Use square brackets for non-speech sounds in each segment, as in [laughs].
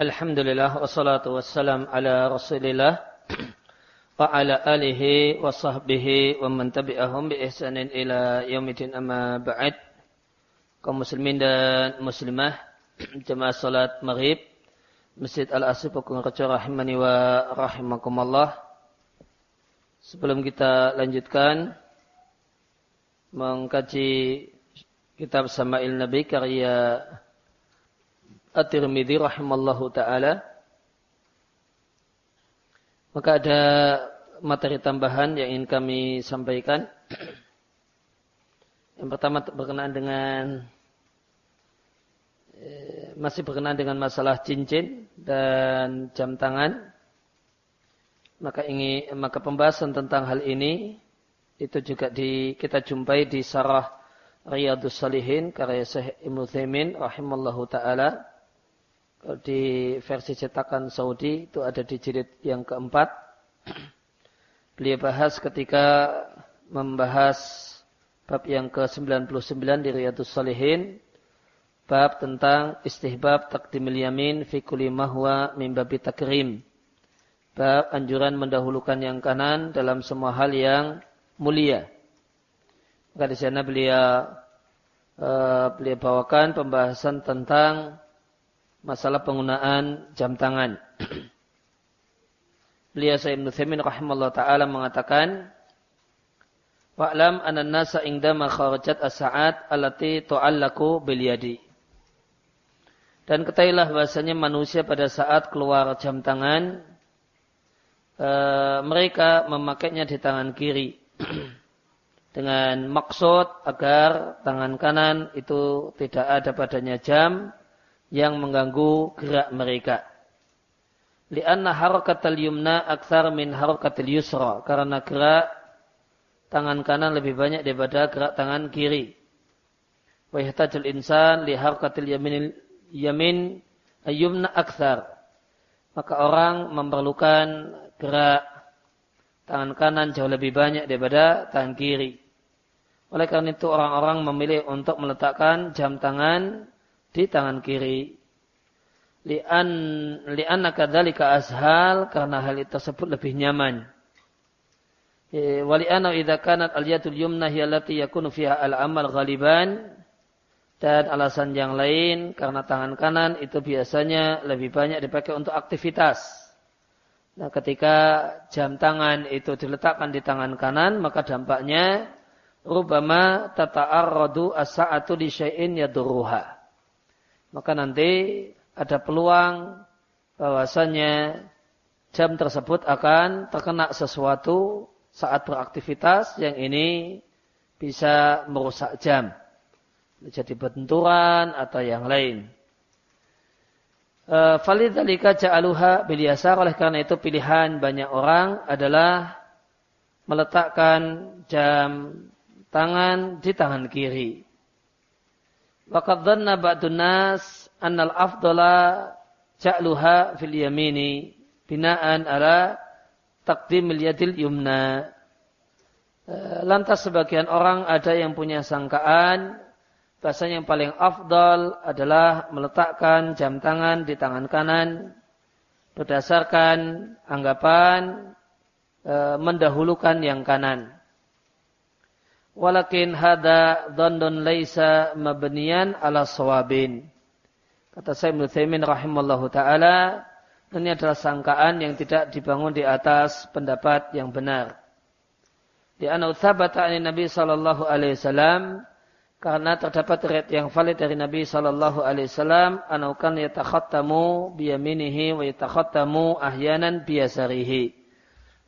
Alhamdulillah wassalatu wassalam ala Rasulillah wa ala alihi wa sahbihi wa man tabi'ahum bi ihsanin ila yaumidin amma ba'd. Kaum muslimin dan muslimah [clears throat] jemaah salat Maghrib Masjid Al-Asif Rejo rahimani wa rahimakumullah. Sebelum kita lanjutkan mengkaji kitab Sama'il Nabi karya At-Tirmidzi rahimallahu taala. Maka ada materi tambahan yang ingin kami sampaikan. Yang pertama berkenaan dengan eh, masih berkenaan dengan masalah cincin dan jam tangan. Maka ingin maka pembahasan tentang hal ini itu juga di kita jumpai di Sarah Riyadus Salihin karya Syekh Ibnu Taimin rahimallahu taala di versi cetakan Saudi itu ada di jilid yang keempat. [clears throat] Beliau bahas ketika membahas bab yang ke-99 di Riyadus Salihin. Bab tentang istihbab takdimil yamin fi kulli mahwa min babi takrim. Bab anjuran mendahulukan yang kanan dalam semua hal yang mulia. Maka di sana beliau uh, beliau bawakan pembahasan tentang masalah penggunaan jam tangan. [clears throat] Beliau Sayyid Ibn Thamin rahimahullah ta'ala mengatakan, Wa'lam anan nasa ingdama kharajat as-sa'at alati tu'allaku bil yadi. Dan ketahuilah bahasanya manusia pada saat keluar jam tangan, e, mereka memakainya di tangan kiri. [clears throat] Dengan maksud agar tangan kanan itu tidak ada padanya jam, yang mengganggu gerak mereka. Lianna harakatul yumna aksar min harakatul yusra. Karena gerak tangan kanan lebih banyak daripada gerak tangan kiri. Wa insan li harakatul yamin, yamin yumna aksar. Maka orang memerlukan gerak tangan kanan jauh lebih banyak daripada tangan kiri. Oleh karena itu orang-orang memilih untuk meletakkan jam tangan di tangan kiri. Lian lian kadzalika ashal karena hal itu tersebut lebih nyaman. E, Wali'ana idza kanat al-yadul yumna hiya allati yakunu fiha al-amal ghaliban dan alasan yang lain karena tangan kanan itu biasanya lebih banyak dipakai untuk aktivitas. Nah, ketika jam tangan itu diletakkan di tangan kanan, maka dampaknya rubama tata'arradu as-sa'atu li syai'in yadurruha maka nanti ada peluang bahwasanya jam tersebut akan terkena sesuatu saat beraktivitas yang ini bisa merusak jam. Jadi benturan atau yang lain. E, Falidhalika ja'aluha bilyasar oleh karena itu pilihan banyak orang adalah meletakkan jam tangan di tangan kiri. Waqad dhanna ba'dun nas annal afdala ja'luha fil yamini binaan ala taqdimil yadil yumna. Eh, lantas sebagian orang ada yang punya sangkaan bahasa yang paling afdal adalah meletakkan jam tangan di tangan kanan berdasarkan anggapan e, mendahulukan yang kanan. Walakin hada dhandun laisa mabniyan ala sawabin. Kata saya Ibn Thaymin rahimallahu ta'ala, ini adalah sangkaan yang tidak dibangun di atas pendapat yang benar. Di anu thabata ani Nabi sallallahu alaihi wasallam karena terdapat riwayat yang valid dari Nabi sallallahu alaihi wasallam anaukan yatakhattamu biyaminihi wa yatakhattamu ahyanan biyasarihi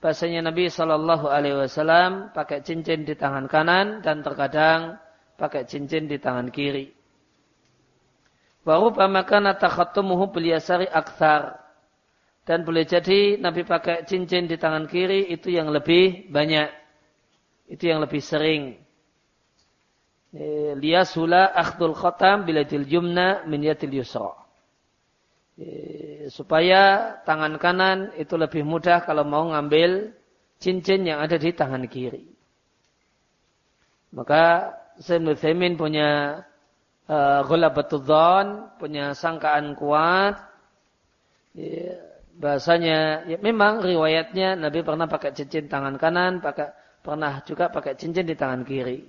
bahasanya Nabi Shallallahu Alaihi Wasallam pakai cincin di tangan kanan dan terkadang pakai cincin di tangan kiri. Baru pamakana takhatumuhu beliasari akthar. Dan boleh jadi Nabi pakai cincin di tangan kiri itu yang lebih banyak. Itu yang lebih sering. Liasula akhdul khatam biladil jumna min yatil. Eh, supaya tangan kanan itu lebih mudah kalau mau ngambil cincin yang ada di tangan kiri. Maka Sayyid Femin punya uh, punya sangkaan kuat Ya, bahasanya ya memang riwayatnya Nabi pernah pakai cincin tangan kanan, pakai pernah juga pakai cincin di tangan kiri.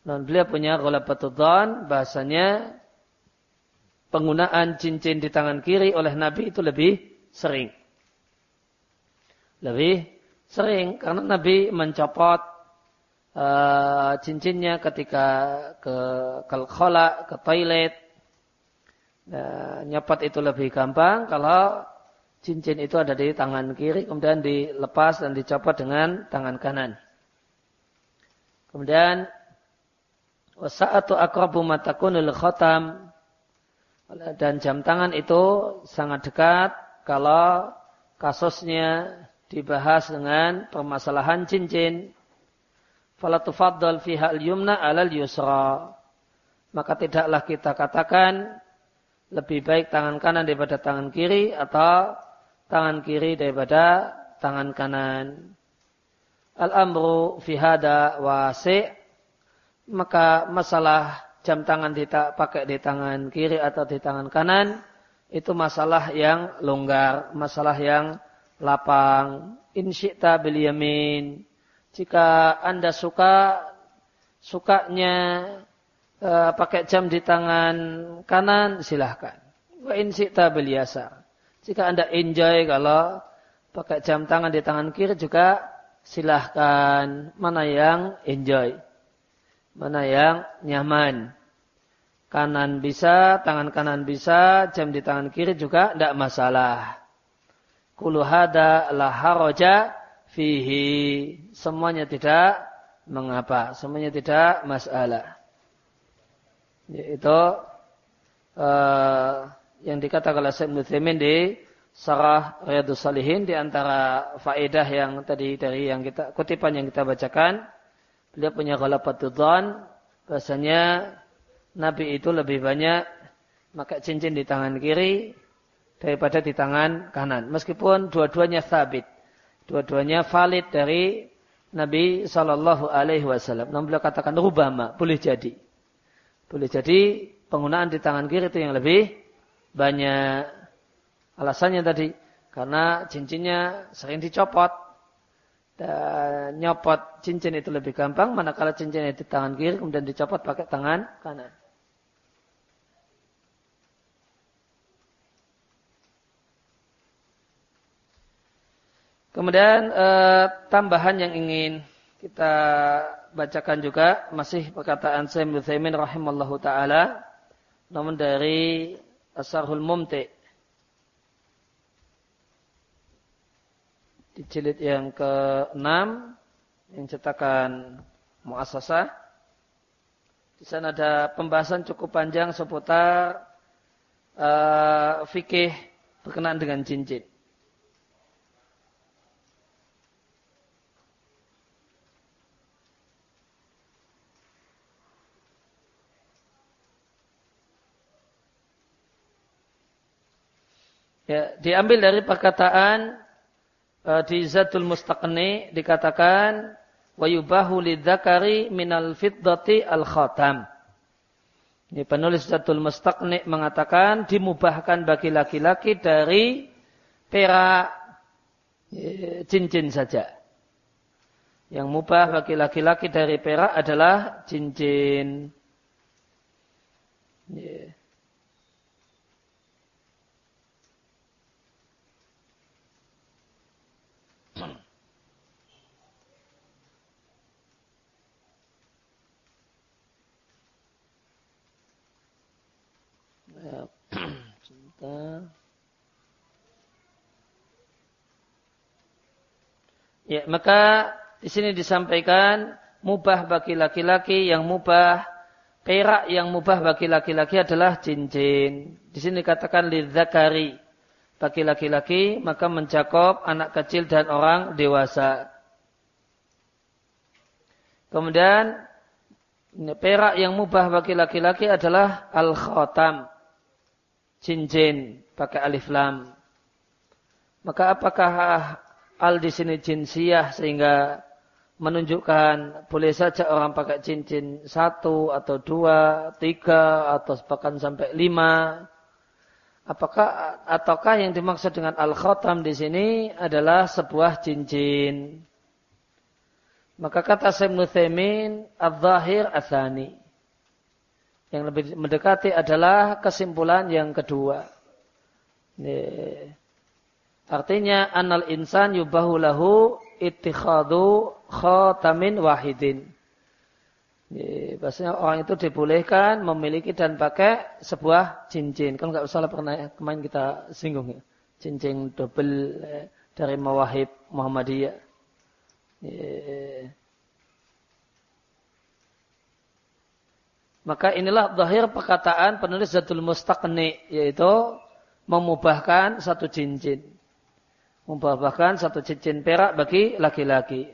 Dan beliau punya ghalabatudhan bahasanya penggunaan cincin di tangan kiri oleh Nabi itu lebih sering. Lebih sering karena Nabi mencopot uh, cincinnya ketika ke ke khola, ke toilet. Nah, nyopot itu lebih gampang kalau cincin itu ada di tangan kiri kemudian dilepas dan dicopot dengan tangan kanan. Kemudian wasa'atu akrabu matakunul khotam dan jam tangan itu sangat dekat kalau kasusnya dibahas dengan permasalahan cincin. Falatufaddal fiha al-yumna alal yusra. Maka tidaklah kita katakan lebih baik tangan kanan daripada tangan kiri atau tangan kiri daripada tangan kanan. Al-amru fi hada wasi' maka masalah jam tangan pakai di tangan kiri atau di tangan kanan itu masalah yang longgar, masalah yang lapang. Insyikta bil yamin. Jika Anda suka sukanya e, pakai jam di tangan kanan silahkan. Wa insyikta bil yasar. Jika Anda enjoy kalau pakai jam tangan di tangan kiri juga silahkan. Mana yang enjoy? Mana yang nyaman? Kanan bisa, tangan kanan bisa, jam di tangan kiri juga tidak masalah. Kulu hada la haraja fihi. Semuanya tidak mengapa. Semuanya tidak masalah. Itu uh, yang dikatakan oleh Syekh Muthaimin di Sarah Riyadus Salihin di antara faedah yang tadi dari yang kita kutipan yang kita bacakan beliau punya ghalabatudzan bahasanya Nabi itu lebih banyak maka cincin di tangan kiri daripada di tangan kanan. Meskipun dua-duanya sabit. Dua-duanya valid dari Nabi Shallallahu Alaihi Wasallam. Namun beliau katakan rubama, boleh jadi. Boleh jadi penggunaan di tangan kiri itu yang lebih banyak. Alasannya tadi karena cincinnya sering dicopot dan nyopot cincin itu lebih gampang manakala cincinnya di tangan kiri kemudian dicopot pakai tangan kanan. Kemudian eh, tambahan yang ingin kita bacakan juga masih perkataan Sayyid Muthaimin rahimallahu taala namun dari Asarul Mumti di jilid yang ke-6 yang cetakan muasasah di sana ada pembahasan cukup panjang seputar uh, fikih berkenaan dengan cincin. Ya, diambil dari perkataan di Zatul Mustaqni dikatakan wa yubahu lidzakari minal fiddati al khatam. Ini penulis Zatul Mustaqni mengatakan dimubahkan bagi laki-laki dari perak ya, cincin saja. Yang mubah bagi laki-laki dari perak adalah cincin. Yeah. Ya, maka di sini disampaikan mubah bagi laki-laki yang mubah perak yang mubah bagi laki-laki adalah cincin. Di sini dikatakan lidzakari bagi laki-laki maka mencakup anak kecil dan orang dewasa. Kemudian perak yang mubah bagi laki-laki adalah al-khatam cincin pakai alif lam. Maka apakah al di sini jinsiyah sehingga menunjukkan boleh saja orang pakai cincin satu atau dua, tiga atau bahkan sampai lima. Apakah ataukah yang dimaksud dengan al-khatam di sini adalah sebuah cincin? Maka kata Syekh Nuthaimin, al-zahir athani. Yang lebih mendekati adalah kesimpulan yang kedua. Artinya anal insan yubahu lahu ittikhadu khatamin wahidin. Bahasanya orang itu dibolehkan memiliki dan pakai sebuah cincin. Kan nggak usah pernah ya, kemarin kita singgung ya. Cincin double eh, dari Mawahib Muhammadiyah. Maka inilah zahir perkataan penulis Zatul Mustaqni yaitu memubahkan satu cincin. Memubahkan satu cincin perak bagi laki-laki.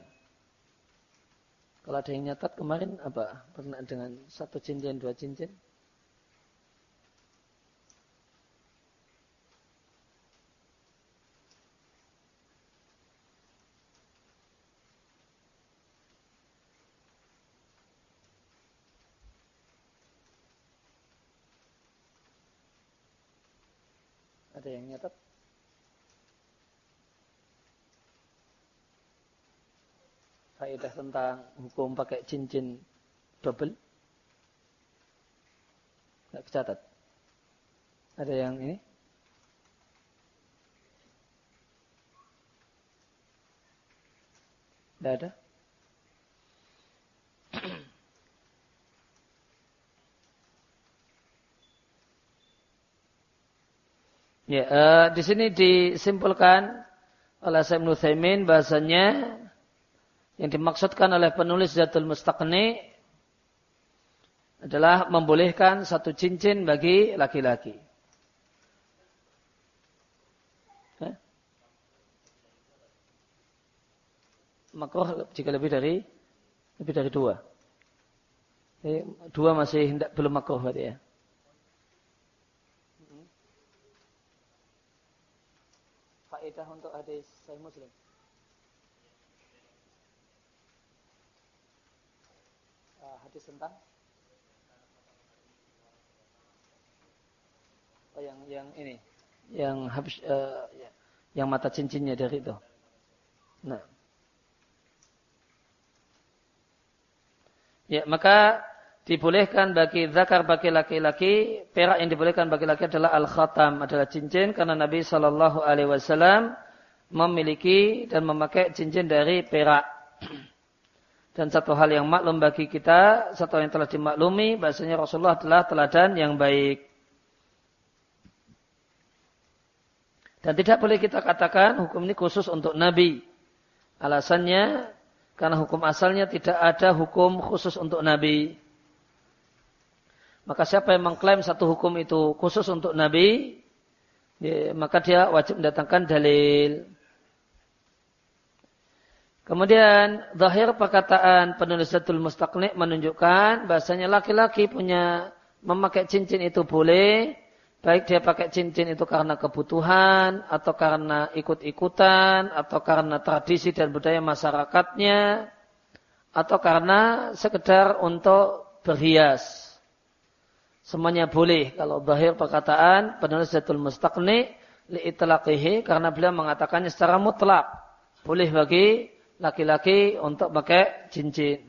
Kalau ada yang nyatat kemarin apa? Pernah dengan satu cincin, dua cincin? Nyatat? Faedah tentang hukum pakai cincin double? Tidak kecatat. Ada yang ini? Tidak ada? Ya, uh, di sini disimpulkan oleh Syekh Nuthaimin bahasanya yang dimaksudkan oleh penulis Zatul Mustaqni adalah membolehkan satu cincin bagi laki-laki. Eh? Makruh jika lebih dari lebih dari dua. Jadi, dua masih belum makruh berarti ya. Faedah untuk hadis Sahih Muslim? Uh, hadis tentang Oh yang yang ini, yang habis uh, yang mata cincinnya dari itu. Nah. Ya, maka dibolehkan bagi zakar bagi laki-laki, perak yang dibolehkan bagi laki adalah al-khatam, adalah cincin karena Nabi Shallallahu alaihi wasallam memiliki dan memakai cincin dari perak. Dan satu hal yang maklum bagi kita, satu yang telah dimaklumi, bahasanya Rasulullah adalah teladan yang baik. Dan tidak boleh kita katakan hukum ini khusus untuk Nabi. Alasannya, karena hukum asalnya tidak ada hukum khusus untuk Nabi. Maka siapa yang mengklaim satu hukum itu khusus untuk Nabi, ya, maka dia wajib mendatangkan dalil. Kemudian zahir perkataan penulis Zatul Mustaqni menunjukkan bahasanya laki-laki punya memakai cincin itu boleh, baik dia pakai cincin itu karena kebutuhan atau karena ikut-ikutan atau karena tradisi dan budaya masyarakatnya atau karena sekedar untuk berhias. Semuanya boleh kalau zahir perkataan penulis Zatul Mustaqni li'itlaqihi karena beliau mengatakannya secara mutlak. Boleh bagi laki-laki untuk pakai cincin.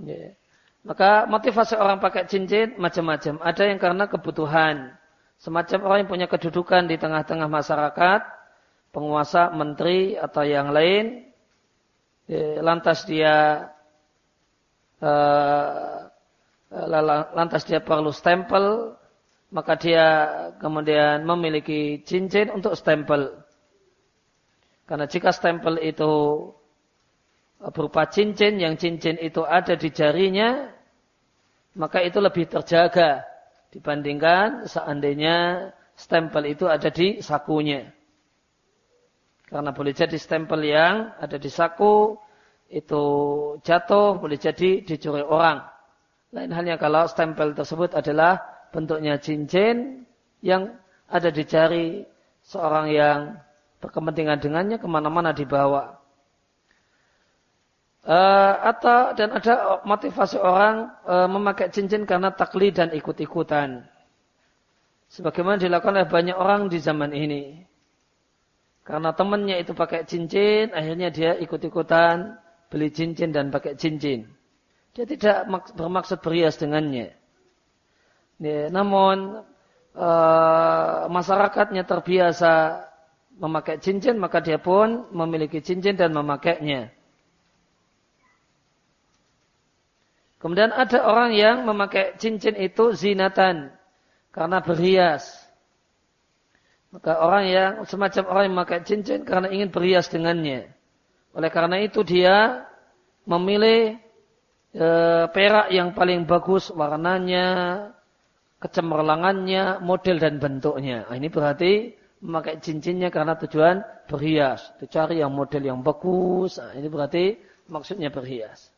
Yeah. Maka motivasi orang pakai cincin macam-macam. Ada yang karena kebutuhan. Semacam orang yang punya kedudukan di tengah-tengah masyarakat, penguasa, menteri atau yang lain. Lantas dia Eh, lantas dia perlu stempel, maka dia kemudian memiliki cincin untuk stempel. Karena jika stempel itu berupa cincin, yang cincin itu ada di jarinya, maka itu lebih terjaga dibandingkan seandainya stempel itu ada di sakunya. Karena boleh jadi stempel yang ada di saku itu jatuh, boleh jadi dicuri orang. Lain halnya kalau stempel tersebut adalah bentuknya cincin yang ada di jari seorang yang berkepentingan dengannya ke mana-mana dibawa. Uh, atau dan ada motivasi orang uh, memakai cincin karena taklid dan ikut-ikutan. Sebagaimana dilakukan oleh banyak orang di zaman ini. Karena temannya itu pakai cincin, akhirnya dia ikut-ikutan beli cincin dan pakai cincin. Dia tidak bermaksud berhias dengannya. Ya, namun e, masyarakatnya terbiasa memakai cincin, maka dia pun memiliki cincin dan memakainya. Kemudian ada orang yang memakai cincin itu zinatan karena berhias. Maka orang yang semacam orang yang memakai cincin karena ingin berhias dengannya. Oleh karena itu dia memilih e, perak yang paling bagus warnanya, kecemerlangannya, model dan bentuknya. Nah, ini berarti memakai cincinnya karena tujuan berhias. Dicari yang model yang bagus. Nah, ini berarti maksudnya berhias.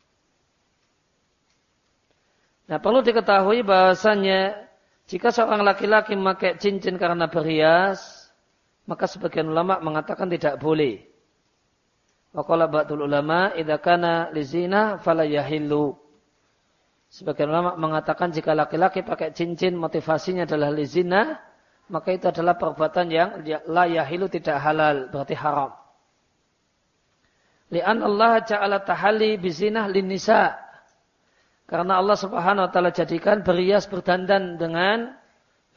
Nah perlu diketahui bahasanya jika seorang laki-laki memakai cincin karena berhias, maka sebagian ulama mengatakan tidak boleh. Waqala ba'dul ulama idza kana lizina fala yahillu. Sebagian ulama mengatakan jika laki-laki pakai cincin motivasinya adalah lizina, maka itu adalah perbuatan yang la yahilu tidak halal, berarti haram. Li'an Allah ja'ala tahalli bizinah lin nisa. Karena Allah subhanahu wa ta'ala jadikan berhias berdandan dengan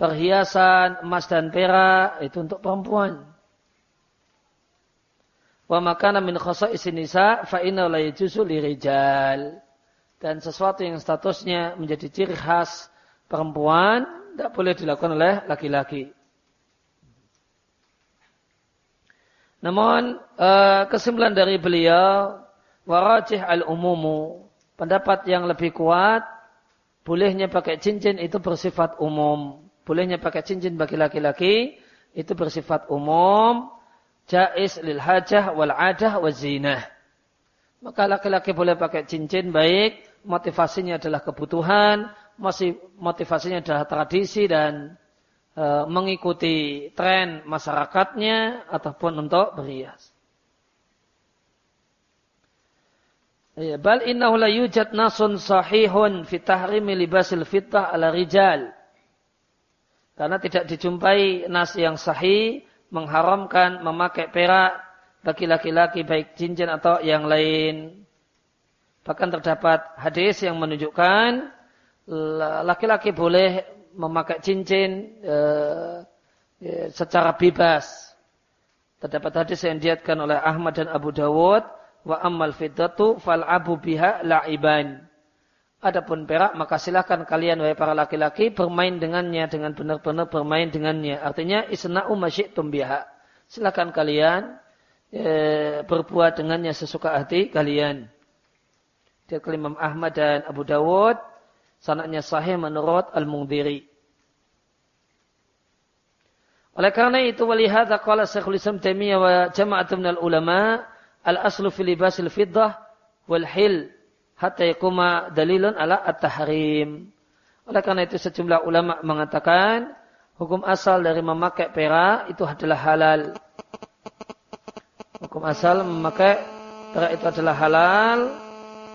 perhiasan emas dan perak itu untuk perempuan. Wa makana min khasa'is nisa fa inna la yajuzu lirijal. Dan sesuatu yang statusnya menjadi ciri khas perempuan tidak boleh dilakukan oleh laki-laki. Namun eh, kesimpulan dari beliau warajih al-umumu pendapat yang lebih kuat, bolehnya pakai cincin itu bersifat umum. Bolehnya pakai cincin bagi laki-laki itu bersifat umum. Jais lil hajah wal adah wa zinah. Maka laki-laki boleh pakai cincin baik, motivasinya adalah kebutuhan, masih motivasinya adalah tradisi dan e, mengikuti tren masyarakatnya ataupun untuk berhias. Ya, bal innahu la yujad nasun sahihun fi tahrimi libasil fitah ala rijal. Karena tidak dijumpai nas yang sahih mengharamkan memakai perak bagi laki-laki baik cincin atau yang lain. Bahkan terdapat hadis yang menunjukkan laki-laki boleh memakai cincin e, secara bebas. Terdapat hadis yang diatkan oleh Ahmad dan Abu Dawud Wa ammal fal abu biha la'iban. Adapun perak maka silahkan kalian wahai para laki-laki bermain dengannya dengan benar-benar bermain dengannya. Artinya isna'u masyi'tum biha. Silahkan kalian e, berbuat dengannya sesuka hati kalian. Dia Imam Ahmad dan Abu Dawud sanaknya sahih menurut Al-Mungdiri. Oleh karena itu walihada qala Syekhul Islam Taimiyah wa jama'atun minal ulama al-aslu fil libasil fiddah wal hil hatta yakuma dalilun ala at-tahrim. Oleh karena itu sejumlah ulama mengatakan hukum asal dari memakai perak itu adalah halal. Hukum asal memakai perak itu adalah halal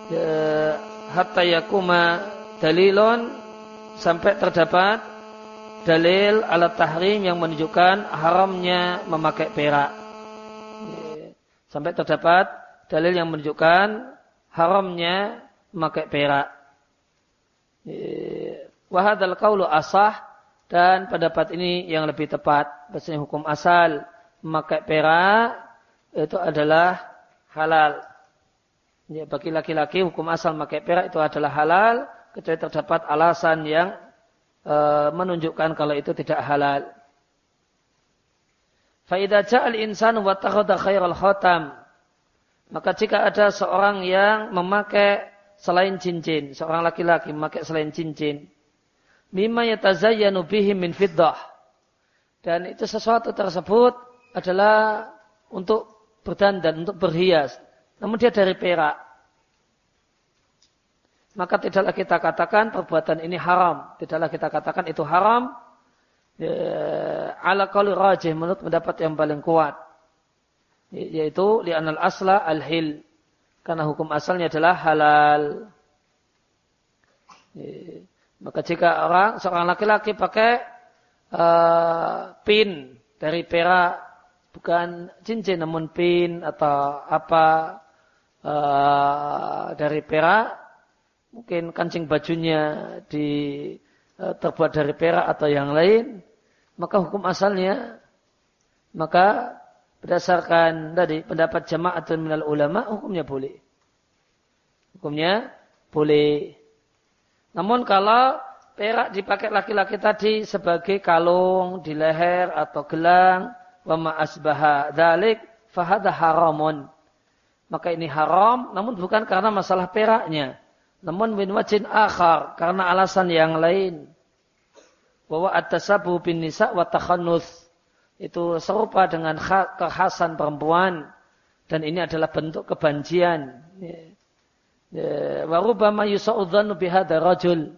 ya, hatta yakuma dalilun sampai terdapat dalil alat tahrim yang menunjukkan haramnya memakai perak. Sampai terdapat dalil yang menunjukkan haramnya memakai perak. Wahadal kaulu asah dan pendapat ini yang lebih tepat. Bahasanya hukum asal memakai perak itu adalah halal. Ya, bagi laki-laki hukum asal memakai perak itu adalah halal kecuali terdapat alasan yang e, menunjukkan kalau itu tidak halal. Faidah ja'al insan wa takhadha khairal khatam. Maka jika ada seorang yang memakai selain cincin, seorang laki-laki memakai selain cincin, mimma yatazayyanu bihi min fiddah. Dan itu sesuatu tersebut adalah untuk berdandan, untuk berhias. Namun dia dari perak. Maka tidaklah kita katakan perbuatan ini haram. Tidaklah kita katakan itu haram ya, ala qauli rajih menurut pendapat yang paling kuat yaitu li'anal asla al-hil. Karena hukum asalnya adalah halal. Maka jika orang seorang laki-laki pakai uh, pin dari perak bukan cincin namun pin atau apa uh, dari perak mungkin kancing bajunya di uh, terbuat dari perak atau yang lain maka hukum asalnya maka berdasarkan tadi pendapat jamaah atau minal ulama hukumnya boleh hukumnya boleh namun kalau perak dipakai laki-laki tadi sebagai kalung di leher atau gelang wa ma asbaha dzalik haramun. Maka ini haram namun bukan karena masalah peraknya, namun min wajin akhar karena alasan yang lain. Bahwa at-tasabu bin nisa wa takhannus itu serupa dengan kekhasan perempuan dan ini adalah bentuk kebanjian. Warubama yusa'udzanu bihada rajul.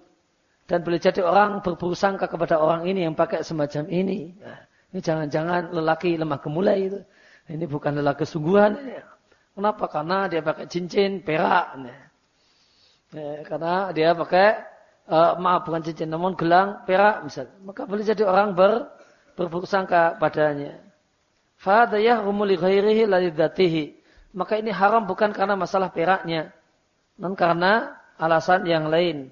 Dan boleh jadi orang berburu sangka kepada orang ini yang pakai semacam ini. Nah, ini jangan-jangan lelaki lemah gemulai itu. Ini bukan lelaki sungguhan. Kenapa? Karena dia pakai cincin perak. Ya, karena dia pakai, uh, maaf bukan cincin, namun gelang perak misalnya. Maka boleh jadi orang ber, berburuk sangka padanya. Fadayah umuli ghairihi lalidatihi. Maka ini haram bukan karena masalah peraknya. Namun karena alasan yang lain.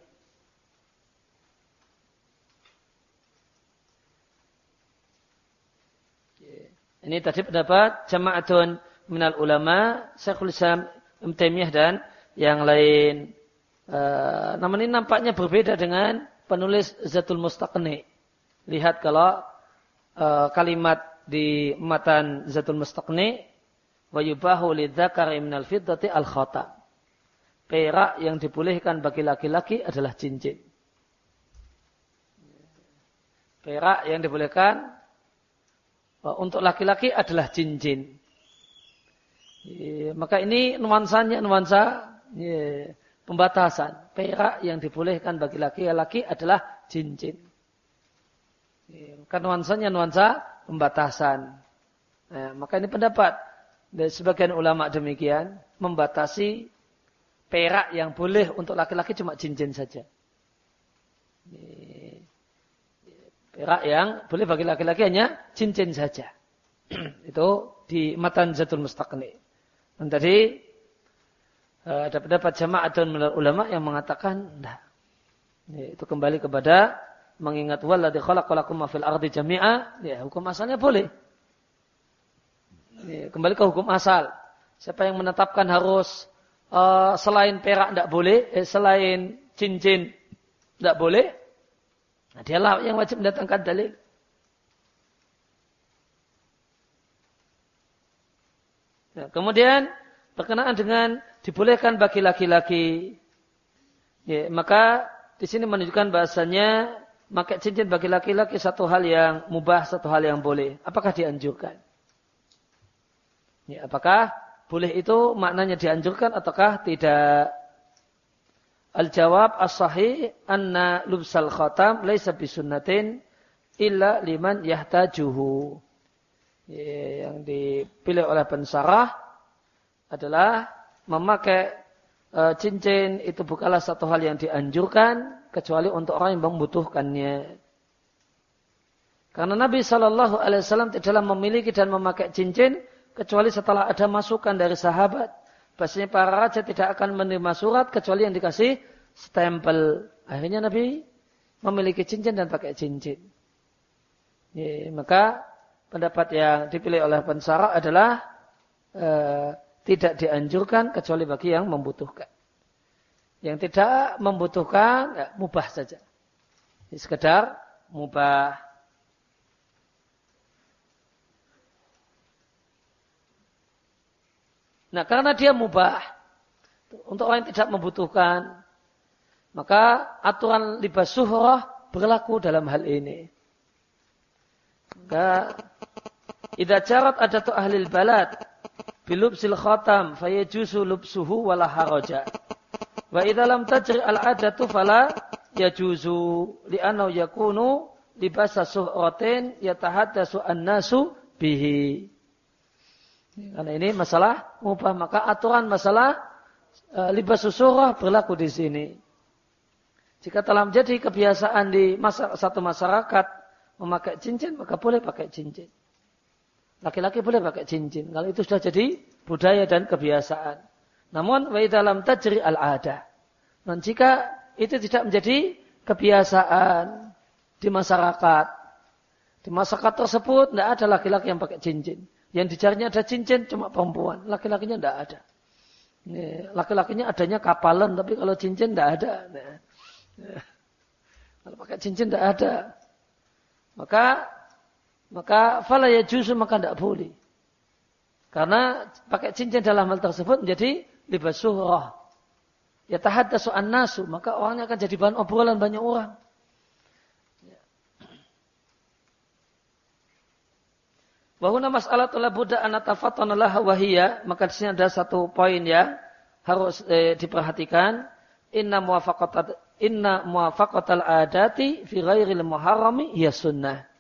Ini tadi pendapat jama'atun minal ulama, Syekhul Islam Taimiyah dan yang lain. Uh, namun ini nampaknya berbeda dengan penulis Zatul Mustaqni. Lihat kalau uh, kalimat di matan Zatul Mustaqni wa yubahu lidzakari minal fiddati al khata. Perak yang dibolehkan bagi laki-laki adalah cincin. Perak yang dibolehkan untuk laki-laki adalah cincin. Maka ini nuansanya nuansa pembatasan. Perak yang dibolehkan bagi laki-laki adalah cincin. Maka nuansanya nuansa pembatasan. Nah, maka ini pendapat dari sebagian ulama demikian membatasi perak yang boleh untuk laki-laki cuma cincin saja. Perak yang boleh bagi laki-laki hanya cincin saja. [clears throat] itu di matan Zatul Mustaqni. Dan tadi eh, ada pendapat jamaah dan ulama yang mengatakan nah, itu kembali kepada mengingat walladzi khalaqalakum ma fil ardi jami'a ya hukum asalnya boleh. Ya, kembali ke hukum asal. Siapa yang menetapkan harus uh, selain perak tidak boleh, eh, selain cincin tidak boleh, Nah, dialah yang wajib mendatangkan dalil. Nah, kemudian berkenaan dengan dibolehkan bagi laki-laki, ya, maka di sini menunjukkan bahasanya maka cincin bagi laki-laki satu hal yang mubah, satu hal yang boleh. Apakah dianjurkan? Ya, apakah boleh itu maknanya dianjurkan ataukah tidak? Al-jawab as-sahih anna lubsal khatam laisa bisunnatin illa liman yahtajuhu. Ya, yang dipilih oleh pensarah adalah memakai uh, cincin itu bukanlah satu hal yang dianjurkan kecuali untuk orang yang membutuhkannya. Karena Nabi Shallallahu Alaihi Wasallam tidaklah memiliki dan memakai cincin kecuali setelah ada masukan dari sahabat. Bahasanya para raja tidak akan menerima surat kecuali yang dikasih stempel. Akhirnya Nabi memiliki cincin dan pakai cincin. Ya, maka pendapat yang dipilih oleh pensara adalah e, tidak dianjurkan kecuali bagi yang membutuhkan. Yang tidak membutuhkan, ya, mubah saja. Sekedar mubah. Nah karena dia mubah, untuk orang yang tidak membutuhkan, maka aturan libas suhrah berlaku dalam hal ini. Maka idza carat adatu ahli balad bilubsil khatam fayajuzu lubsuhu wala haraja. Wa idza lam tajri al adatu fala yajuzu li'annahu yakunu libasa suhratin yatahaddasu an-nasu bihi. Karena ini masalah mubah maka aturan masalah uh, libas surah berlaku di sini. Jika telah menjadi kebiasaan di masa, satu masyarakat memakai cincin, maka boleh pakai cincin. Laki-laki boleh pakai cincin. Kalau itu sudah jadi budaya dan kebiasaan. Namun, wa dalam tajri al-ada. Dan jika itu tidak menjadi kebiasaan di masyarakat. Di masyarakat tersebut tidak ada laki-laki yang pakai cincin. Yang dicarinya ada cincin cuma perempuan. Laki-lakinya tidak ada. Laki-lakinya adanya kapalan, tapi kalau cincin tidak ada. Nah, kalau pakai cincin tidak ada. Maka maka fala ya justru maka tidak boleh. Karena pakai cincin dalam hal tersebut menjadi libas suhrah. Ya tahaddasu nasu, maka orangnya akan jadi bahan obrolan banyak orang. Wahuna masalah telah Buddha anatafatana laha wahiyya, maka di sini ada satu poin ya harus eh, diperhatikan. Inna muwafaqat inna muwafaqatal adati fi ghairil muharrami ya sunnah.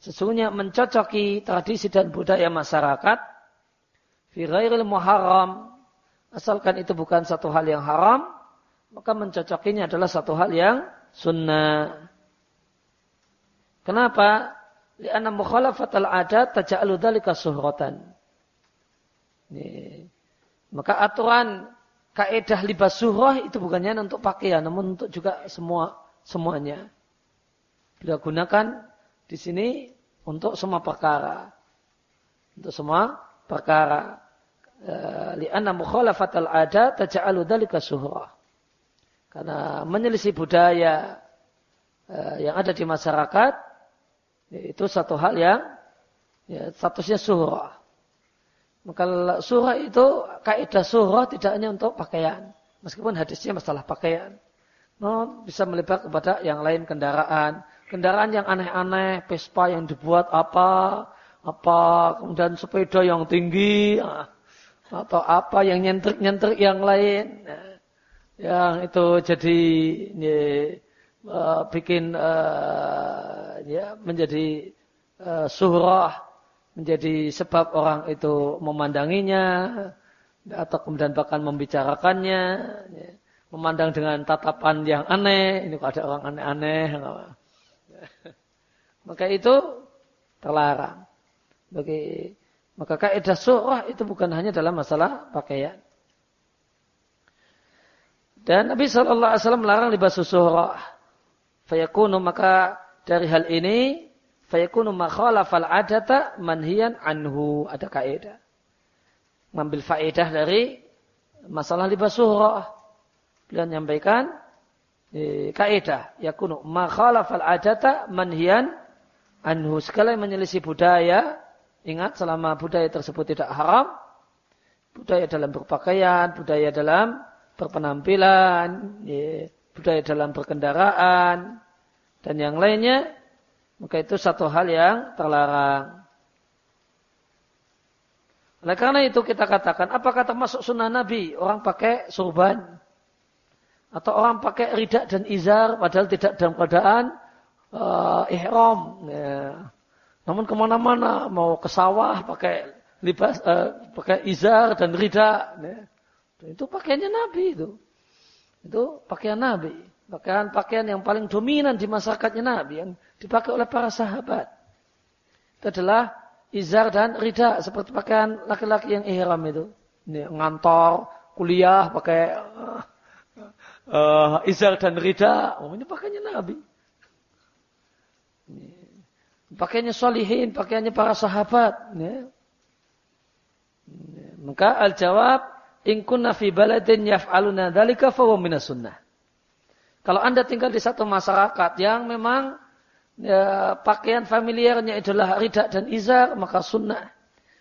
Sesungguhnya mencocoki tradisi dan budaya masyarakat fi ghairil muharram asalkan itu bukan satu hal yang haram maka mencocokinya adalah satu hal yang sunnah. Kenapa? Lianna mukhalafatal adat taja'alu dhalika suhratan. Maka aturan kaidah libas suhrah itu bukannya untuk pakaian namun untuk juga semua semuanya. Bila gunakan di sini untuk semua perkara. Untuk semua perkara. Eh, lianna mukhalafatal ada taja'alu dhalika suhrah. Karena menyelisih budaya eh, yang ada di masyarakat itu satu hal yang ya, statusnya suhrah. Maka surah itu kaidah surah tidak hanya untuk pakaian. Meskipun hadisnya masalah pakaian. No, bisa melebar kepada yang lain kendaraan kendaraan yang aneh-aneh, Vespa yang dibuat apa, apa, kemudian sepeda yang tinggi, atau apa yang nyentrik-nyentrik yang lain, yang itu jadi ya, bikin uh, ya menjadi uh, surah, menjadi sebab orang itu memandanginya, atau kemudian bahkan membicarakannya, ya, memandang dengan tatapan yang aneh, ini kok ada orang aneh-aneh, Maka itu terlarang. Bagi maka kaidah surah itu bukan hanya dalam masalah pakaian. Dan Nabi Shallallahu Alaihi Wasallam melarang libas surah. Fayakunu maka dari hal ini fayakunu makhalafal adata manhiyan anhu ada kaidah. Mengambil faedah dari masalah libas surah. Beliau menyampaikan e, kaidah yakunu ma khalafal adata manhiyan anhu. Segala yang menyelisih budaya ingat selama budaya tersebut tidak haram budaya dalam berpakaian budaya dalam berpenampilan ya, budaya dalam berkendaraan dan yang lainnya maka itu satu hal yang terlarang. Oleh karena itu kita katakan apakah termasuk sunnah Nabi? Orang pakai surban. Atau orang pakai ridak dan izar padahal tidak dalam keadaan uh, ihram. Ya. Namun ke mana-mana mau ke sawah pakai libas, uh, pakai izar dan ridak. Ya. Itu pakaiannya Nabi itu. Itu pakaian Nabi. Pakaian pakaian yang paling dominan di masyarakatnya Nabi yang dipakai oleh para sahabat. Itu adalah izar dan rida seperti pakaian laki-laki yang ihram itu. Ini ngantor, kuliah pakai uh, uh, izar dan rida. Oh, ini pakainya Nabi. Pakainya solihin, pakaiannya para sahabat. Ya. Maka al-jawab, in kunna fi baladin yaf'aluna dhalika fahuwa minas sunnah. Kalau anda tinggal di satu masyarakat yang memang ya, pakaian familiarnya adalah ridak dan izar, maka sunnah.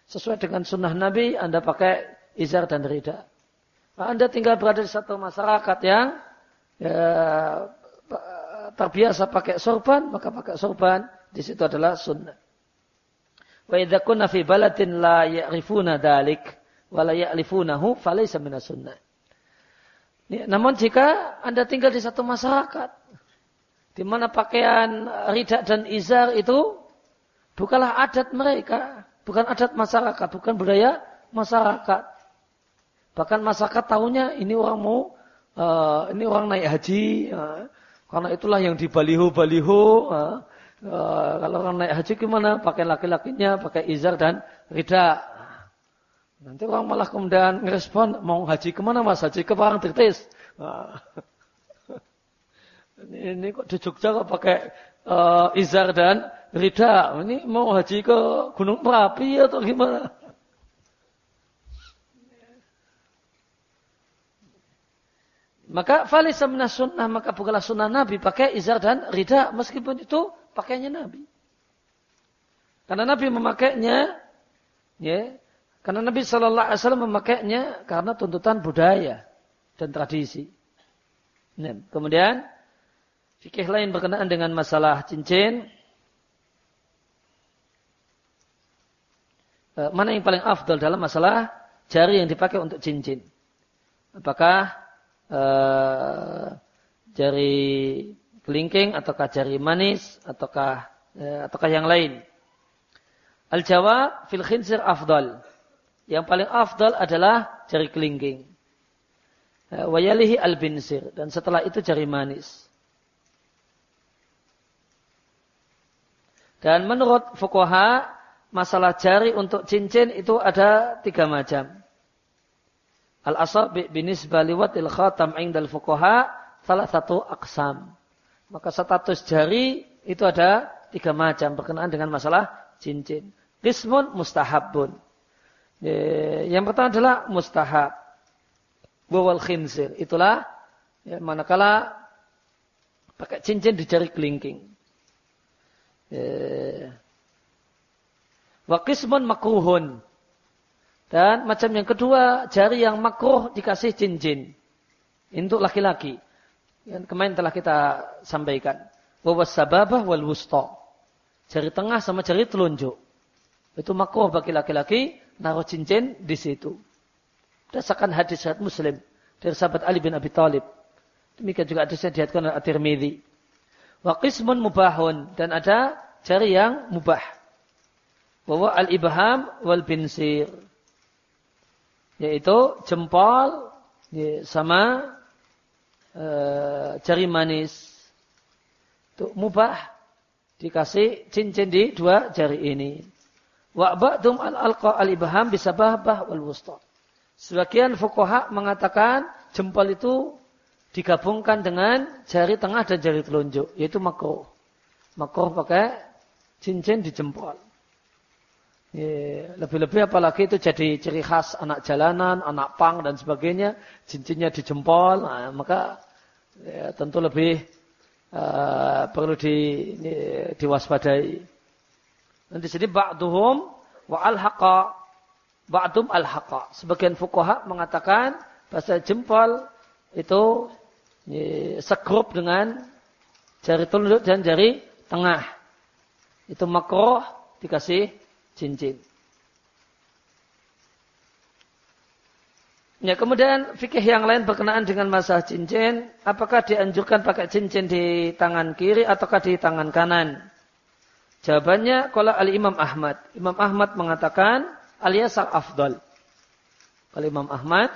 Sesuai dengan sunnah Nabi, anda pakai izar dan ridak. Anda tinggal berada di satu masyarakat yang ya, terbiasa pakai sorban, maka pakai sorban di situ adalah sunnah. Wa idza kunna fi baladin la ya'rifuna dalik wa la ya'lifunahu falaysa minas sunnah. Namun jika Anda tinggal di satu masyarakat di mana pakaian ridak dan izar itu bukanlah adat mereka, bukan adat masyarakat, bukan budaya masyarakat. Bahkan masyarakat tahunya ini orang mau uh, ini orang naik haji, uh, Karena itulah yang di baliho-baliho. Uh, uh, kalau orang naik haji gimana? Pakai laki-lakinya, pakai izar dan rida. Nanti orang malah kemudian ngerespon, mau haji ke mana mas? Haji ke Parangtritis. Uh, [laughs] ini, ini kok di Jogja kok pakai uh, izar dan rida. Ini mau haji ke Gunung Merapi atau gimana? Maka falisa sunnah, maka bukanlah sunnah Nabi pakai izar dan rida, meskipun itu pakainya Nabi. Karena Nabi memakainya, ya, karena Nabi Shallallahu Alaihi Wasallam memakainya karena tuntutan budaya dan tradisi. Nah, kemudian fikih lain berkenaan dengan masalah cincin. Eh, mana yang paling afdal dalam masalah jari yang dipakai untuk cincin? Apakah uh, jari kelingking ataukah jari manis ataukah uh, ataukah yang lain. Al jawab fil khinsir afdal. Yang paling afdal adalah jari kelingking. Uh, wayalihi al binsir dan setelah itu jari manis. Dan menurut fukoha, masalah jari untuk cincin itu ada tiga macam. Al-asabi binisbah liwatil khatam indal fukoha salah satu aksam. Maka status jari itu ada tiga macam berkenaan dengan masalah cincin. Qismun mustahabun. Yang pertama adalah mustahab. Wawal khinsir. Itulah ya, manakala pakai cincin di jari kelingking. Wa qismun makruhun. Dan macam yang kedua, jari yang makruh dikasih cincin. Untuk laki-laki. Yang kemarin telah kita sampaikan. Wawas sababah wal wusta. Jari tengah sama jari telunjuk. Itu makruh bagi laki-laki naruh cincin di situ. Berdasarkan hadis hadis Muslim dari sahabat Ali bin Abi Thalib. Demikian juga hadisnya dihadkan oleh At-Tirmidzi. Wa qismun mubahun dan ada jari yang mubah. Bahwa al-ibham wal binsir yaitu jempol ya, sama e, jari manis. Itu mubah dikasih cincin di dua jari ini. Wa ba'dum al-alqa al-ibham bisababah wal wusta. Sebagian fuqaha mengatakan jempol itu digabungkan dengan jari tengah dan jari telunjuk, yaitu makruh. Makruh pakai cincin di jempol. Lebih-lebih apalagi itu jadi ciri khas anak jalanan, anak pang dan sebagainya, cincinnya di jempol, nah, maka ya, tentu lebih uh, perlu di, ini, diwaspadai. Dan di sini ba'duhum wa al-haqa, ba'dum al-haqa. Sebagian fuqaha mengatakan bahasa jempol itu ya, segrup dengan jari telunjuk dan jari tengah. Itu makroh dikasih cincin. Ya, kemudian fikih yang lain berkenaan dengan masalah cincin, apakah dianjurkan pakai cincin di tangan kiri ataukah di tangan kanan? Jawabannya kalau Ali Imam Ahmad. Imam Ahmad mengatakan alias afdal. Kalau Imam Ahmad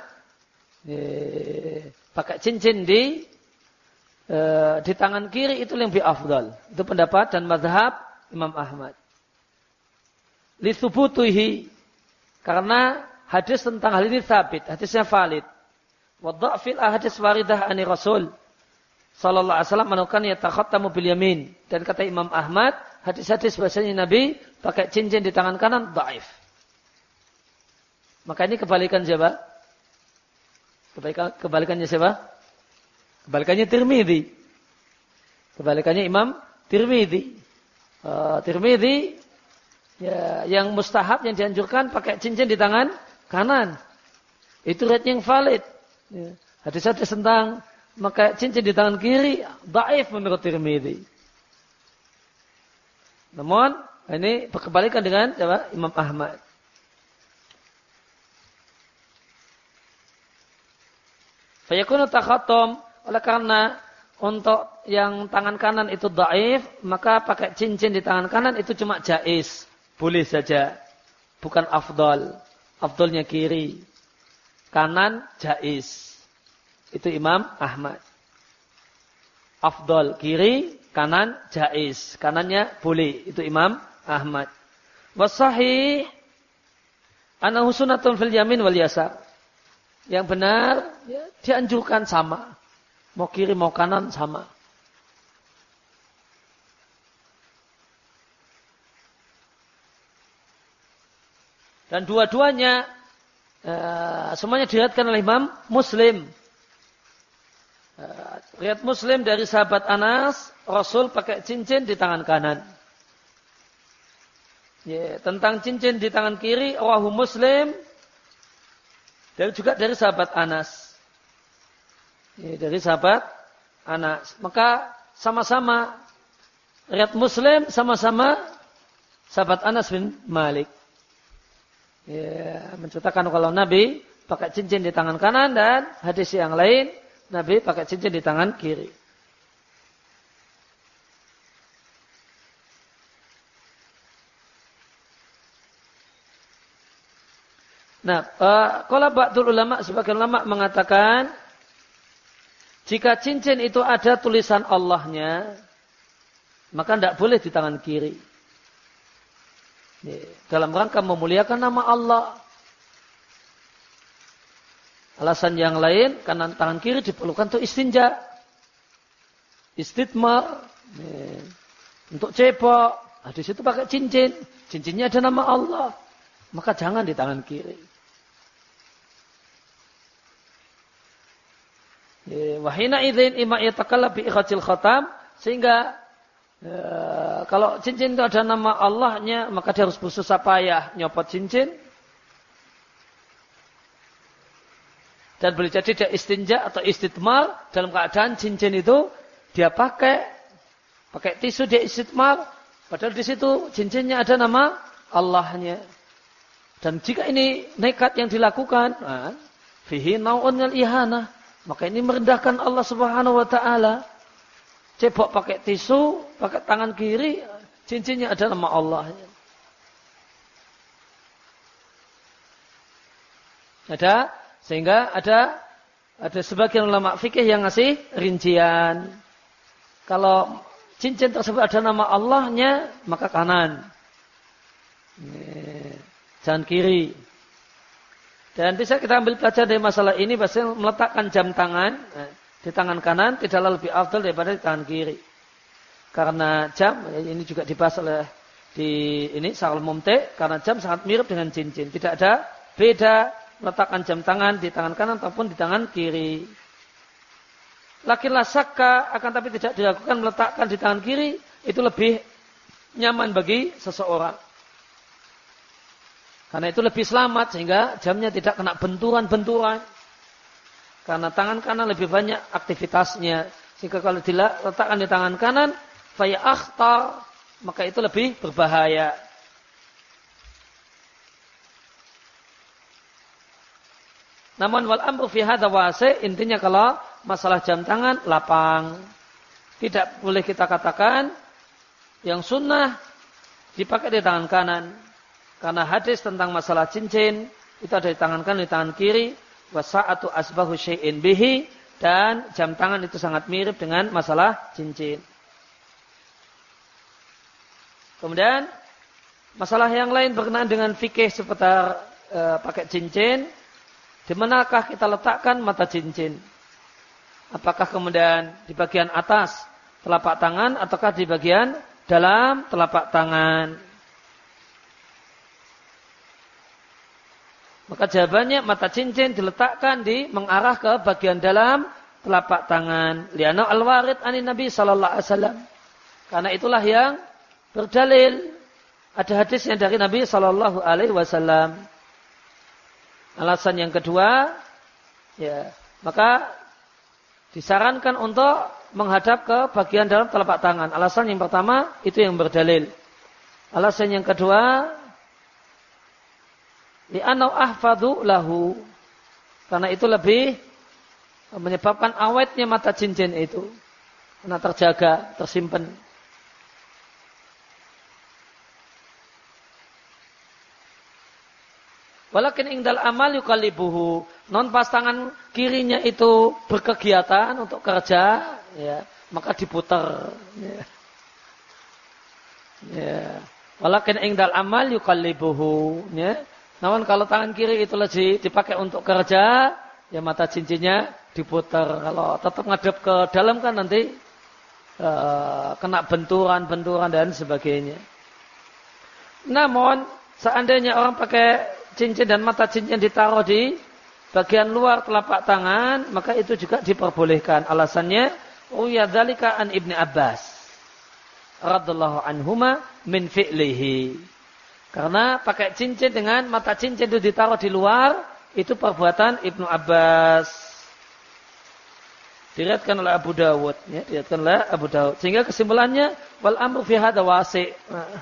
eh, pakai cincin di eh, di tangan kiri itu lebih afdal. Itu pendapat dan madhab Imam Ahmad lithubutuhi karena hadis tentang hal ini sabit, hadisnya valid. Wadha'fil ahadis waridah ani Rasul sallallahu alaihi wasallam menukar yatakhattamu bil yamin dan kata Imam Ahmad hadis-hadis bahasanya Nabi pakai cincin di tangan kanan dhaif. Maka ini kebalikan siapa? Kebalikan, kebalikannya siapa? Kebalikannya Tirmidzi. Kebalikannya Imam Tirmidzi. Uh, Tirmidzi ya, yang mustahab yang dianjurkan pakai cincin di tangan kanan. Itu red yang valid. Ya. Hadis-hadis tentang maka cincin di tangan kiri daif menurut Tirmidzi. Namun ini berkebalikan dengan apa? Imam Ahmad. Fayakunu takhatum oleh karena untuk yang tangan kanan itu daif, maka pakai cincin di tangan kanan itu cuma jais. Boleh saja. Bukan afdol. Afdolnya kiri. Kanan jais. Itu Imam Ahmad. afdol. Kiri, kanan, jais. Kanannya boleh. Itu Imam Ahmad. Wasahi anahu sunatun fil yamin wal yasar. Yang benar, ya, dianjurkan sama. Mau kiri, mau kanan, sama. Dan dua-duanya uh, semuanya diriatkan oleh Imam Muslim. Uh, riat Muslim dari sahabat Anas, Rasul pakai cincin di tangan kanan. Ya, tentang cincin di tangan kiri, Rahu Muslim dan juga dari sahabat Anas. Ya, dari sahabat Anas. Maka sama-sama riat Muslim sama-sama sahabat Anas bin Malik ya, menceritakan kalau Nabi pakai cincin di tangan kanan dan hadis yang lain Nabi pakai cincin di tangan kiri. Nah, uh, kalau Ba'dul ulama sebagian ulama mengatakan jika cincin itu ada tulisan Allahnya, maka tidak boleh di tangan kiri. Dalam rangka memuliakan nama Allah. Alasan yang lain, karena tangan kiri diperlukan untuk istinja. Istitmar. Untuk cebok. Nah, di situ pakai cincin. Cincinnya ada nama Allah. Maka jangan di tangan kiri. Wahina idin ima yatakalla bi khatam. Sehingga Ya, kalau cincin itu ada nama Allahnya, maka dia harus bersusah payah nyopot cincin. Dan boleh jadi dia istinja atau istitmal dalam keadaan cincin itu dia pakai pakai tisu dia istitmal, padahal di situ cincinnya ada nama Allahnya. Dan jika ini nekat yang dilakukan, nah, fihi nau'un ihana, maka ini merendahkan Allah Subhanahu wa taala. Cebok pakai tisu, pakai tangan kiri, cincinnya ada nama Allah. Ada sehingga ada ada sebagian ulama fikih yang ngasih rincian. Kalau cincin tersebut ada nama Allahnya, maka kanan. Jangan kiri. Dan bisa kita ambil pelajaran dari masalah ini, bahasa meletakkan jam tangan di tangan kanan tidaklah lebih afdal daripada di tangan kiri. Karena jam ini juga dibahas oleh di ini Sa'al Mumte karena jam sangat mirip dengan cincin. Tidak ada beda meletakkan jam tangan di tangan kanan ataupun di tangan kiri. Lakinlah sakka akan tapi tidak dilakukan meletakkan di tangan kiri itu lebih nyaman bagi seseorang. Karena itu lebih selamat sehingga jamnya tidak kena benturan-benturan. Karena tangan kanan lebih banyak aktivitasnya. Jika kalau diletakkan di tangan kanan, faya akhtar, maka itu lebih berbahaya. Namun wal amru fi wasi, intinya kalau masalah jam tangan lapang. Tidak boleh kita katakan yang sunnah dipakai di tangan kanan. Karena hadis tentang masalah cincin itu ada di tangan kanan, di tangan kiri wasa'atu asbahu syai'in bihi dan jam tangan itu sangat mirip dengan masalah cincin. Kemudian masalah yang lain berkenaan dengan fikih seputar e, pakai cincin, di manakah kita letakkan mata cincin? Apakah kemudian di bagian atas telapak tangan ataukah di bagian dalam telapak tangan? Maka jawabannya mata cincin diletakkan di mengarah ke bagian dalam telapak tangan. Liana al-warid ani Nabi sallallahu alaihi wasallam. Karena itulah yang berdalil ada hadis yang dari Nabi sallallahu alaihi wasallam. Alasan yang kedua, ya, maka disarankan untuk menghadap ke bagian dalam telapak tangan. Alasan yang pertama itu yang berdalil. Alasan yang kedua, Li'anau ahfadu lahu. Karena itu lebih menyebabkan awetnya mata cincin itu. Karena terjaga, tersimpan. Walakin ingdal amal yukalibuhu. Non pas tangan kirinya itu berkegiatan untuk kerja. Ya. maka diputar. Ya. ya. Walakin ingdal amal yukallibuhu. Ya. Namun kalau tangan kiri itu lagi dipakai untuk kerja, ya mata cincinnya diputar. Kalau tetap ngadep ke dalam kan nanti uh, kena benturan-benturan dan sebagainya. Namun seandainya orang pakai cincin dan mata cincin ditaruh di bagian luar telapak tangan, maka itu juga diperbolehkan. Alasannya, Uya dzalika an Ibni Abbas radallahu anhuma min fi'lihi. Karena pakai cincin dengan mata cincin itu ditaruh di luar, itu perbuatan Ibnu Abbas. Diriatkan oleh Abu Dawud. Ya, diriatkan oleh Abu Dawud. Sehingga kesimpulannya, wal amru fi hadha wasi. Nah,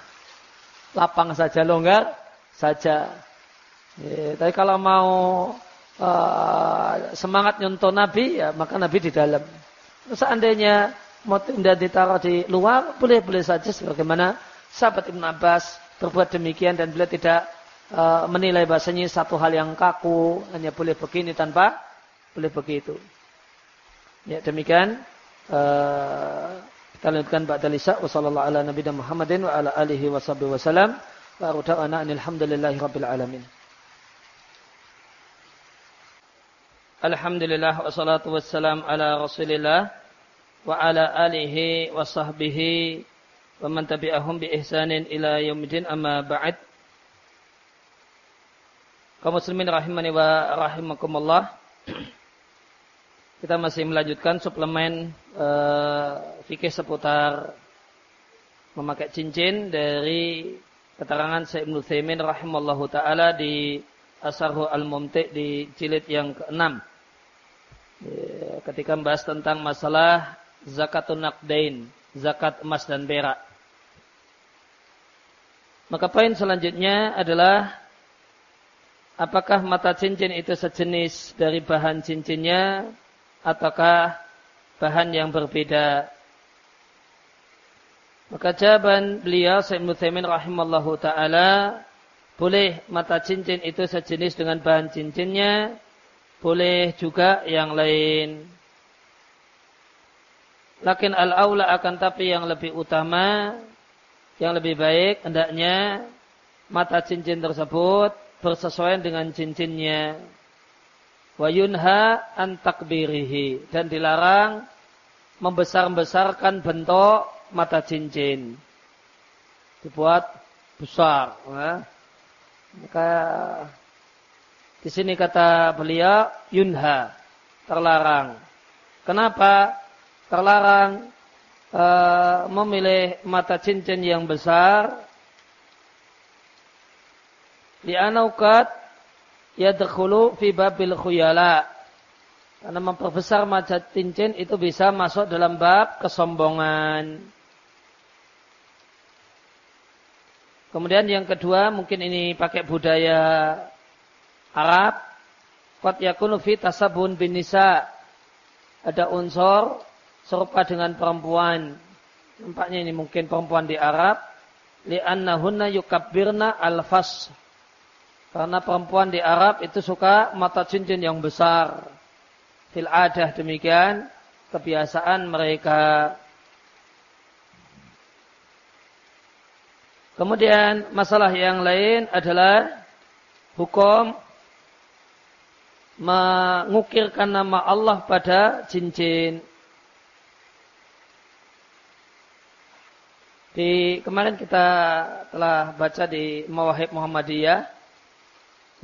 lapang saja, longgar saja. Ya, tapi kalau mau uh, semangat nyontoh Nabi, ya maka Nabi di dalam. Seandainya mau tidak ditaruh di luar, boleh-boleh saja sebagaimana sahabat Ibn Abbas berbuat demikian dan beliau tidak uh, menilai bahasanya satu hal yang kaku, hanya boleh begini tanpa boleh begitu. Ya demikian uh, kita lanjutkan ba'da lisa wa sallallahu ala nabiyina Muhammadin wa ala alihi wa sahbihi wa rabbil alamin. Alhamdulillah wassalatu wassalam ala Rasulillah wa ala alihi wa sahbihi wa man tabi'ahum bi ihsanin ila yaumil amma ba'd. Kaum muslimin rahimani wa rahimakumullah. Kita masih melanjutkan suplemen uh, fikih seputar memakai cincin dari keterangan Syekh Ibnu Thaimin rahimallahu taala di Asarhu Al-Mumti' di jilid yang ke-6. Ya, ketika membahas tentang masalah zakatun naqdain, zakat emas dan perak. Maka poin selanjutnya adalah apakah mata cincin itu sejenis dari bahan cincinnya ataukah bahan yang berbeda. Maka jawaban beliau Sayyid Muthaimin rahimallahu taala boleh mata cincin itu sejenis dengan bahan cincinnya boleh juga yang lain. Lakin al-aula akan tapi yang lebih utama, yang lebih baik hendaknya mata cincin tersebut bersesuaian dengan cincinnya. Wa yunha an takbirihi dan dilarang membesar-besarkan bentuk mata cincin. Dibuat besar. Maka di sini kata beliau yunha terlarang. Kenapa terlarang e, memilih mata cincin yang besar? Di anaukat yadkhulu fi babil khuyala. Karena memperbesar mata cincin itu bisa masuk dalam bab kesombongan. Kemudian yang kedua mungkin ini pakai budaya Arab qad yakunu fi tasabun bin nisa ada unsur serupa dengan perempuan. Nampaknya ini mungkin perempuan di Arab. Li'annahunna yukabbirna al-fas. Karena perempuan di Arab itu suka mata cincin yang besar. Fil adah demikian kebiasaan mereka. Kemudian masalah yang lain adalah hukum mengukirkan nama Allah pada cincin. Di kemarin kita telah baca di Mawahib Muhammadiyah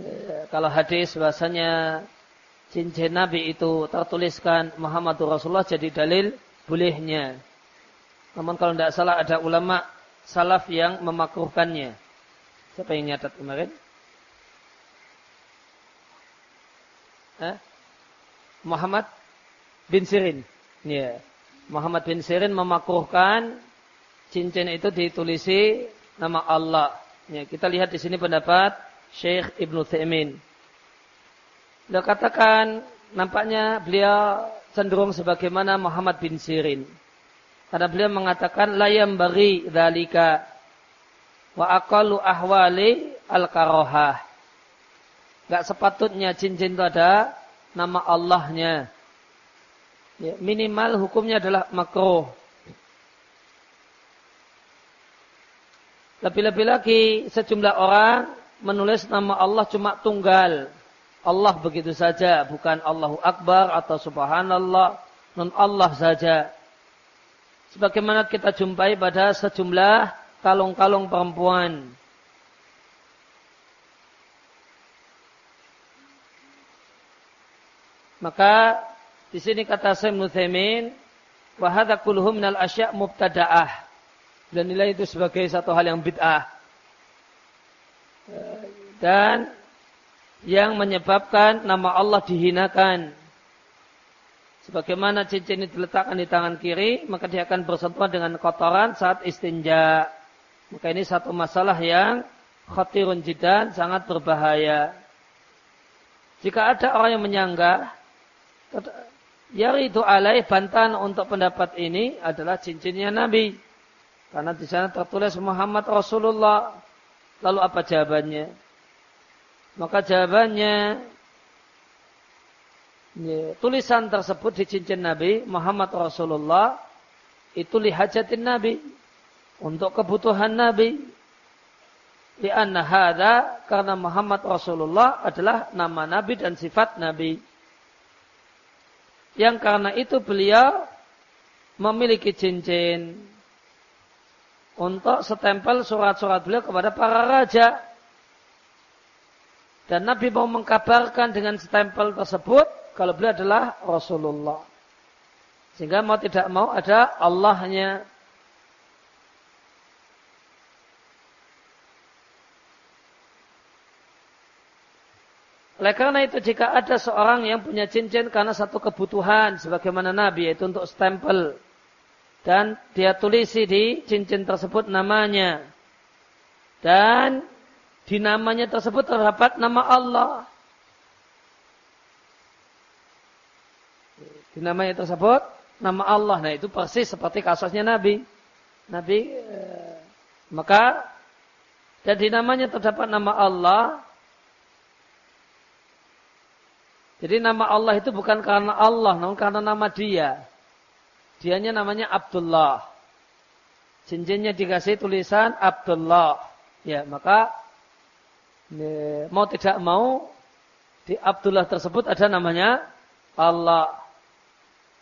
eh, kalau hadis bahasanya cincin Nabi itu tertuliskan Muhammadur Rasulullah jadi dalil bolehnya. Namun kalau tidak salah ada ulama salaf yang memakruhkannya. Siapa yang nyatat kemarin? Muhammad bin Sirin. Ya. Muhammad bin Sirin memakruhkan cincin itu ditulisi nama Allah. Ya, kita lihat di sini pendapat Syekh Ibnu Taimin. Dia katakan nampaknya beliau cenderung sebagaimana Muhammad bin Sirin. Karena beliau mengatakan layam bagi dalika wa aqallu ahwali al-karohah. Gak sepatutnya cincin itu ada nama Allahnya. Ya, minimal hukumnya adalah makruh. Lebih-lebih lagi sejumlah orang menulis nama Allah cuma tunggal. Allah begitu saja, bukan Allahu Akbar atau Subhanallah, non Allah saja. Sebagaimana kita jumpai pada sejumlah kalung-kalung perempuan. Maka di sini kata Sayyid Muthaimin, wahada kulhum minal asya' mubtada'ah. Dan nilai itu sebagai satu hal yang bid'ah. Dan yang menyebabkan nama Allah dihinakan. Sebagaimana cincin ini diletakkan di tangan kiri, maka dia akan bersentuhan dengan kotoran saat istinja. Maka ini satu masalah yang khatirun jidan, sangat berbahaya. Jika ada orang yang menyanggah, yaridu alaih bantahan untuk pendapat ini adalah cincinnya Nabi. Karena di sana tertulis Muhammad Rasulullah. Lalu apa jawabannya? Maka jawabannya ya, tulisan tersebut di cincin Nabi Muhammad Rasulullah itu lihajatin Nabi untuk kebutuhan Nabi. Di hadza karena Muhammad Rasulullah adalah nama Nabi dan sifat Nabi. Yang karena itu beliau memiliki cincin untuk setempel surat-surat beliau kepada para raja. Dan Nabi mau mengkabarkan dengan stempel tersebut kalau beliau adalah Rasulullah. Sehingga mau tidak mau ada Allahnya. Oleh karena itu jika ada seorang yang punya cincin karena satu kebutuhan sebagaimana Nabi yaitu untuk stempel dan dia tulisi di cincin tersebut namanya dan di namanya tersebut terdapat nama Allah. Di namanya tersebut nama Allah. Nah itu persis seperti kasusnya Nabi. Nabi eh, maka dan di namanya terdapat nama Allah. Jadi nama Allah itu bukan karena Allah, namun karena nama dia. Dianya namanya Abdullah. Cincinnya dikasih tulisan Abdullah. Ya, maka mau tidak mau di Abdullah tersebut ada namanya Allah.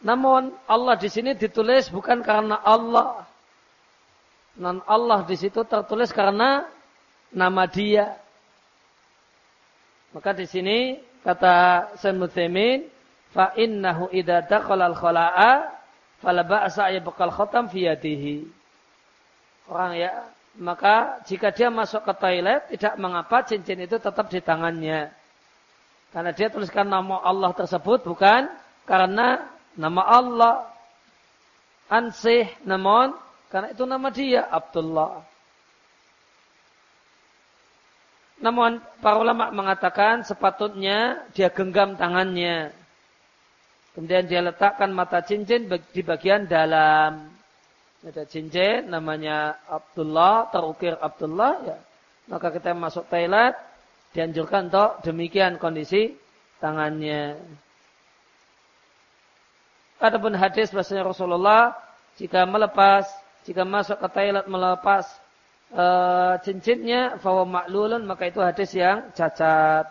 Namun Allah di sini ditulis bukan karena Allah. Non Allah di situ tertulis karena nama Dia. Maka di sini kata Sayyid Muthaimin, fa innahu idza dakhala al-khala'a fala ba'sa bekal khatam fi yadihi. Orang ya maka jika dia masuk ke toilet tidak mengapa cincin itu tetap di tangannya. Karena dia tuliskan nama Allah tersebut bukan karena nama Allah. Ansih namun karena itu nama dia Abdullah. Namun para ulama mengatakan sepatutnya dia genggam tangannya. Kemudian dia letakkan mata cincin di bagian dalam ada cincin namanya Abdullah, terukir Abdullah ya. Maka kita masuk toilet dianjurkan untuk demikian kondisi tangannya. Adapun hadis bahasanya Rasulullah jika melepas, jika masuk ke toilet melepas e, cincinnya, fawa maklulun maka itu hadis yang cacat.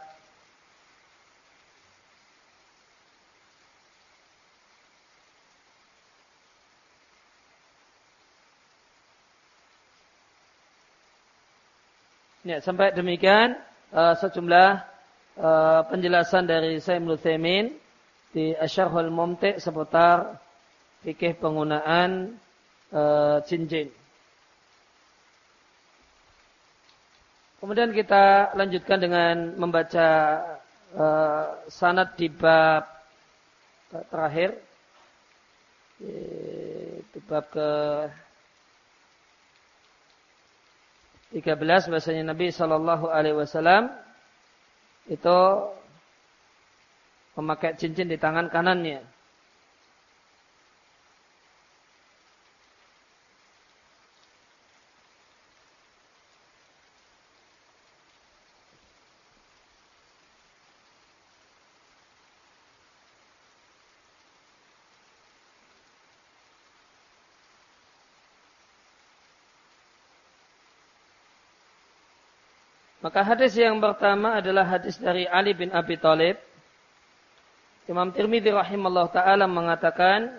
Ya, sampai demikian uh, sejumlah uh, penjelasan dari Sayyid Muthaimin di Asyarhul Mumti seputar fikih penggunaan uh, cincin. Kemudian kita lanjutkan dengan membaca uh, sanad di bab terakhir. Di bab ke 13 bahasanya Nabi Shallallahu Alaihi Wasallam itu memakai cincin di tangan kanannya. Maka hadis yang pertama adalah hadis dari Ali bin Abi Thalib. Imam Tirmidzi rahimahullah taala mengatakan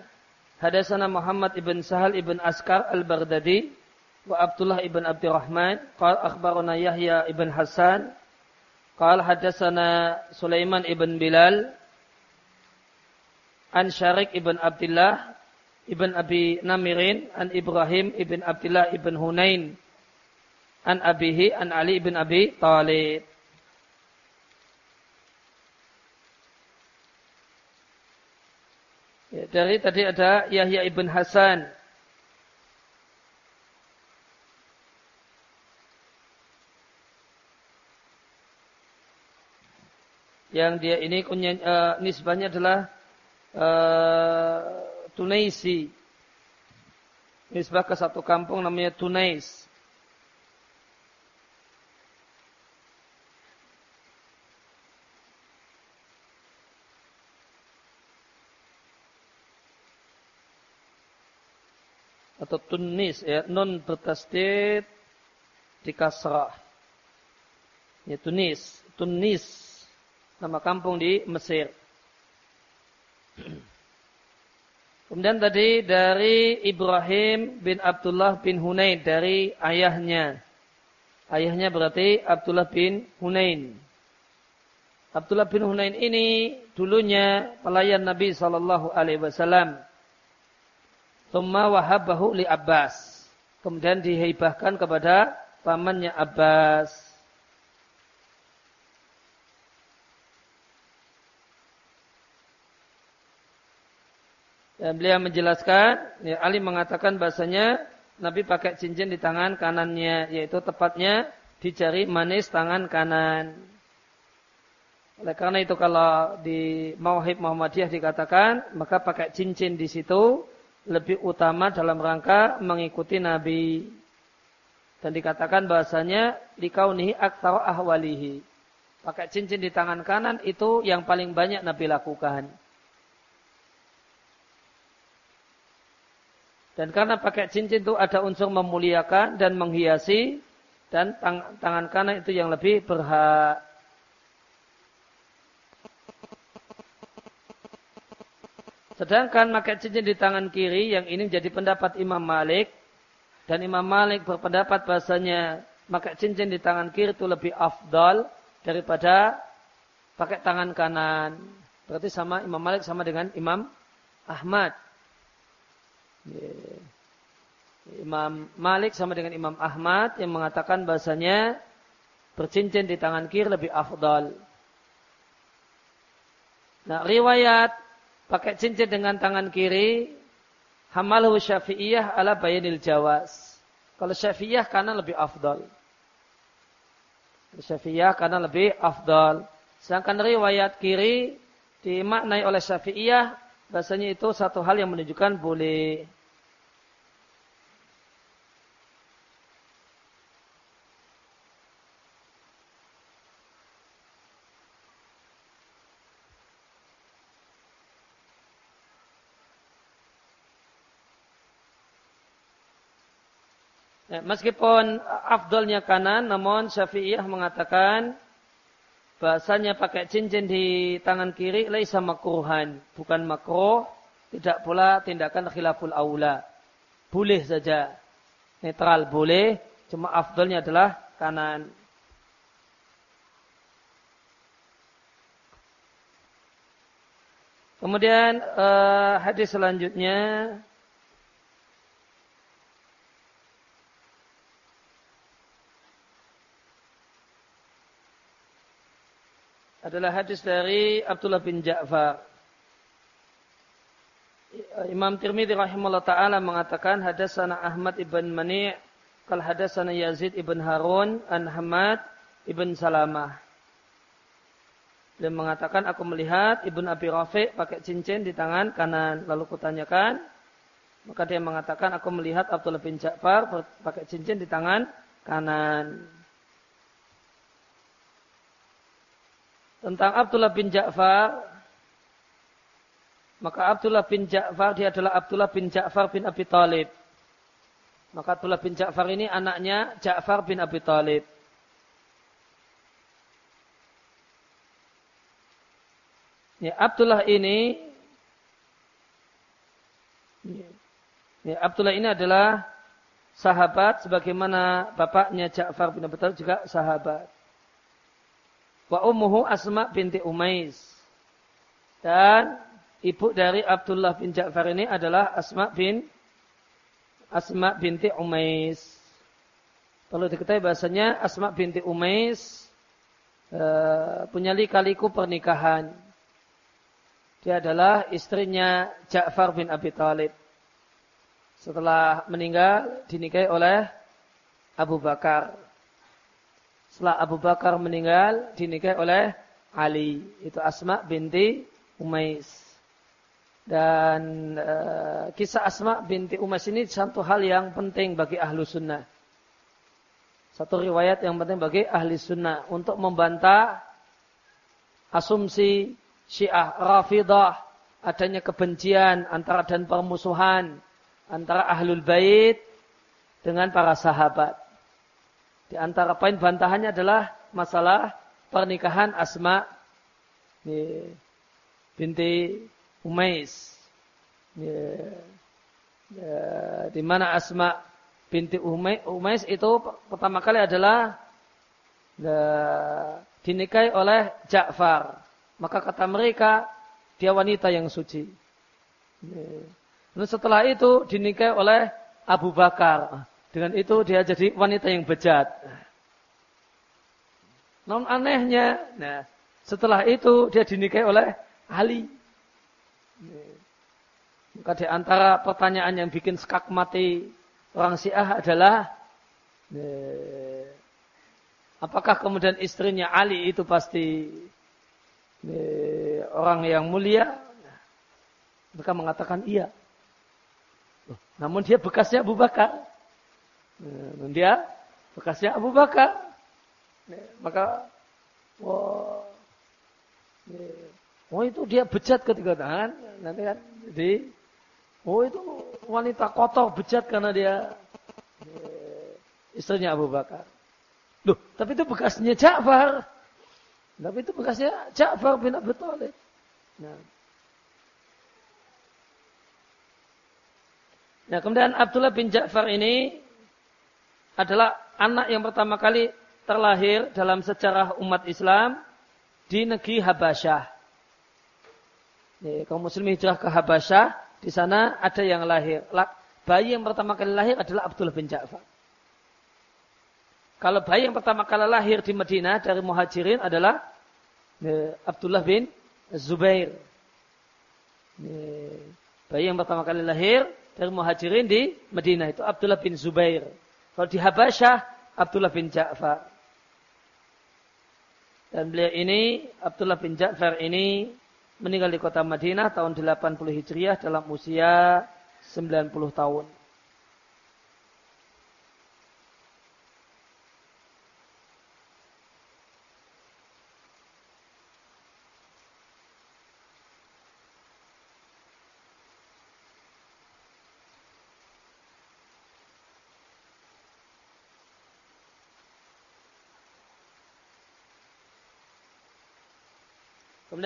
hadasana Muhammad ibn Sahal ibn Askar al-Baghdadi wa Abdullah ibn Abdurrahman. Qala akhbarana Yahya ibn Hasan qala hadasana Sulaiman ibn Bilal an Syarik ibn Abdullah ibn Abi Namirin an Ibrahim ibn Abdullah ibn Hunain an abihi an Ali bin Abi Thalib. Ya, dari tadi ada Yahya ibn Hasan. Yang dia ini kunya, uh, nisbahnya adalah uh, Tunaisi. Nisbah ke satu kampung namanya Tunais. Atau tunis ya nun bertasdid di kasrah. Ya tunis tunis. Nama kampung di Mesir. [clears throat] Kemudian tadi dari Ibrahim bin Abdullah bin Hunain dari ayahnya. Ayahnya berarti Abdullah bin Hunain. Abdullah bin Hunain ini dulunya pelayan Nabi Shallallahu Alaihi Wasallam Thumma wahabahu li Abbas. Kemudian dihibahkan kepada pamannya Abbas. Dan beliau menjelaskan, ya, Ali mengatakan bahasanya Nabi pakai cincin di tangan kanannya, yaitu tepatnya di jari manis tangan kanan. Oleh karena itu kalau di Mauhib Muhammadiyah dikatakan, maka pakai cincin di situ lebih utama dalam rangka mengikuti Nabi. Dan dikatakan bahasanya likaunihi aktsara ahwalihi. Pakai cincin di tangan kanan itu yang paling banyak Nabi lakukan. Dan karena pakai cincin itu ada unsur memuliakan dan menghiasi dan tang tangan kanan itu yang lebih berhak. Sedangkan pakai cincin di tangan kiri yang ini menjadi pendapat Imam Malik dan Imam Malik berpendapat bahasanya pakai cincin di tangan kiri itu lebih afdal daripada pakai tangan kanan. Berarti sama Imam Malik sama dengan Imam Ahmad. Imam Malik sama dengan Imam Ahmad yang mengatakan bahasanya bercincin di tangan kiri lebih afdal. Nah, riwayat pakai cincin dengan tangan kiri, hamalahu syafi'iyah ala bayanil jawas. Kalau syafi'iyah karena lebih afdal. Syafi'iyah karena lebih afdal. Sedangkan riwayat kiri dimaknai oleh syafi'iyah, bahasanya itu satu hal yang menunjukkan boleh. Meskipun afdolnya kanan, namun Syafi'iyah mengatakan bahasanya pakai cincin di tangan kiri laisa makruhan, bukan makruh, tidak pula tindakan khilaful aula. Boleh saja. Netral boleh, cuma afdolnya adalah kanan. Kemudian uh, hadis selanjutnya adalah hadis dari Abdullah bin Ja'far. Imam Tirmidzi rahimahullah taala mengatakan hadasana Ahmad ibn Mani' kal hadasana Yazid ibn Harun an Hamad ibn Salamah. Dia mengatakan aku melihat Ibn Abi Rafi pakai cincin di tangan kanan. Lalu kutanyakan, maka dia mengatakan aku melihat Abdullah bin Ja'far pakai cincin di tangan kanan. tentang Abdullah bin Ja'far. Maka Abdullah bin Ja'far dia adalah Abdullah bin Ja'far bin Abi Talib maka Abdullah bin Ja'far ini anaknya Ja'far bin Abi Talib Ya, Abdullah ini ya, Abdullah ini adalah sahabat sebagaimana bapaknya Ja'far bin Abi Talib juga sahabat. Wa ummuhu Asma binti Umais. Dan ibu dari Abdullah bin Ja'far ini adalah Asma bin Asma binti Umais. Perlu diketahui bahasanya Asma binti Umais uh, punya lika-liku pernikahan. Dia adalah istrinya Ja'far bin Abi Talib. Setelah meninggal dinikahi oleh Abu Bakar. Setelah Abu Bakar meninggal dinikahi oleh Ali. Itu Asma binti Umais. Dan e, kisah Asma binti Umais ini satu hal yang penting bagi ahlu sunnah. Satu riwayat yang penting bagi ahli sunnah. Untuk membantah asumsi syiah rafidah. Adanya kebencian antara dan permusuhan antara ahlul bait dengan para sahabat. Di antara poin bantahannya adalah masalah pernikahan Asma binti Umais. Di mana Asma binti Umais itu pertama kali adalah dinikahi oleh Ja'far. Maka kata mereka dia wanita yang suci. Lalu setelah itu dinikahi oleh Abu Bakar. Dengan itu dia jadi wanita yang bejat. Non anehnya, nah, setelah itu dia dinikahi oleh Ali. Maka di antara pertanyaan yang bikin skak mati orang Syiah adalah apakah kemudian istrinya Ali itu pasti orang yang mulia? Mereka mengatakan iya. Namun dia bekasnya Abu Bakar. Namun dia bekasnya Abu Bakar. Maka, wah, oh itu dia bejat ketika tangan. Nanti kan, jadi, oh itu wanita kotor bejat karena dia istrinya Abu Bakar. Loh, tapi itu bekasnya Ja'far. Tapi itu bekasnya Ja'far bin Abi Thalib. Nah, Nah, kemudian Abdullah bin Ja'far ini adalah anak yang pertama kali terlahir dalam sejarah umat Islam di negeri Habasyah. Kaum muslim hijrah ke Habasyah, di sana ada yang lahir. Bayi yang pertama kali lahir adalah Abdullah bin Ja'far. Kalau bayi yang pertama kali lahir di Madinah dari muhajirin adalah Abdullah bin Zubair. Bayi yang pertama kali lahir dari muhajirin di Madinah itu Abdullah bin Zubair. Kalau di Habasyah Abdullah bin Ja'far. Dan beliau ini Abdullah bin Ja'far ini meninggal di kota Madinah tahun 80 Hijriah dalam usia 90 tahun.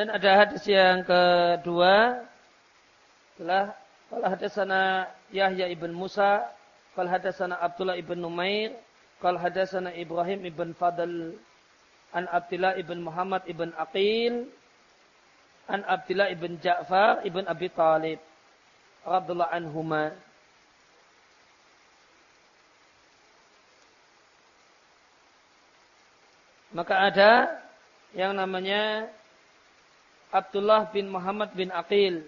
Kemudian ada hadis yang kedua telah qala hadatsana Yahya ibn Musa, qala hadatsana Abdullah ibn Numair, qala hadatsana Ibrahim ibn Fadl an Abdullah ibn Muhammad ibn Aqil an Abdullah ibn Ja'far ibn Abi Talib radhiyallahu anhuma. Maka ada yang namanya Abdullah bin Muhammad bin Aqil.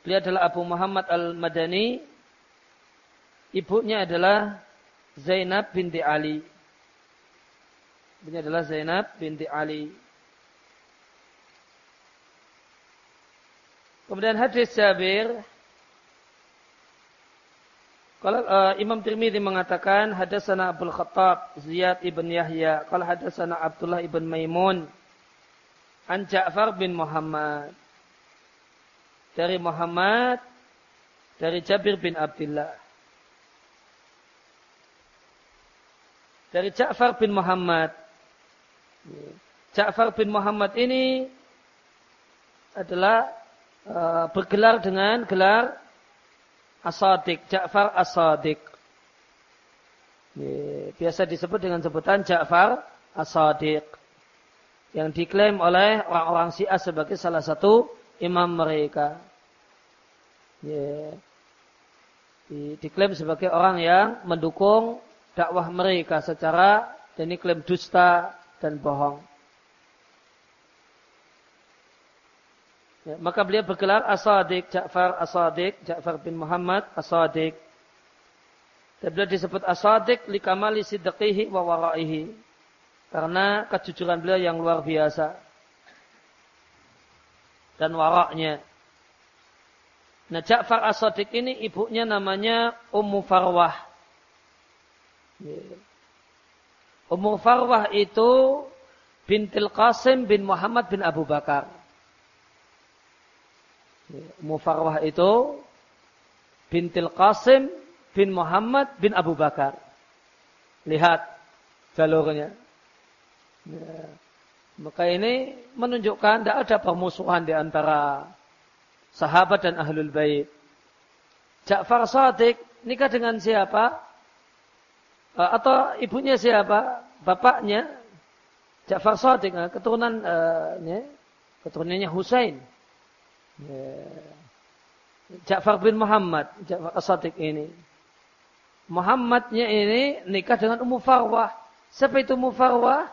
Beliau adalah Abu Muhammad Al-Madani. Ibunya adalah Zainab binti Ali. Ibunya adalah Zainab binti Ali. Kemudian hadis Jabir. Kalau uh, Imam Tirmidzi mengatakan hadasana Abdul Khattab Ziyad ibn Yahya, kalau hadasana Abdullah ibn Maimun An Ja'far bin Muhammad. Dari Muhammad. Dari Jabir bin Abdullah. Dari Ja'far bin Muhammad. Ja'far bin Muhammad ini adalah uh, bergelar dengan gelar Asadik, Ja'far Asadik. Biasa disebut dengan sebutan Ja'far Asadik. Yang diklaim oleh orang-orang Syiah sebagai salah satu imam mereka. Diklaim sebagai orang yang mendukung dakwah mereka secara dan ini klaim dusta dan bohong. Ya, maka beliau bergelar Asadik, Ja'far Asadik, Ja'far bin Muhammad Asadik. Dan beliau disebut Asadik likamali sidqihi wa waraihi. Karena kejujuran beliau yang luar biasa. Dan waraknya. Nah Ja'far Asadik ini ibunya namanya Ummu Farwah. Ummu Farwah itu bintil Qasim bin Muhammad bin Abu Bakar. Mufarwah itu bintil Qasim bin Muhammad bin Abu Bakar. Lihat jalurnya. Ya. Maka ini menunjukkan tidak ada permusuhan di antara sahabat dan ahlul bait. Ja'far Sadiq nikah dengan siapa? Eh, atau ibunya siapa? Bapaknya Ja'far Sadiq, eh, keturunan uh, keturunannya Husain. Ya. Ja'far bin Muhammad, Ja'far As-Sadiq ini. Muhammadnya ini nikah dengan Ummu Farwah. Siapa itu Ummu Farwah?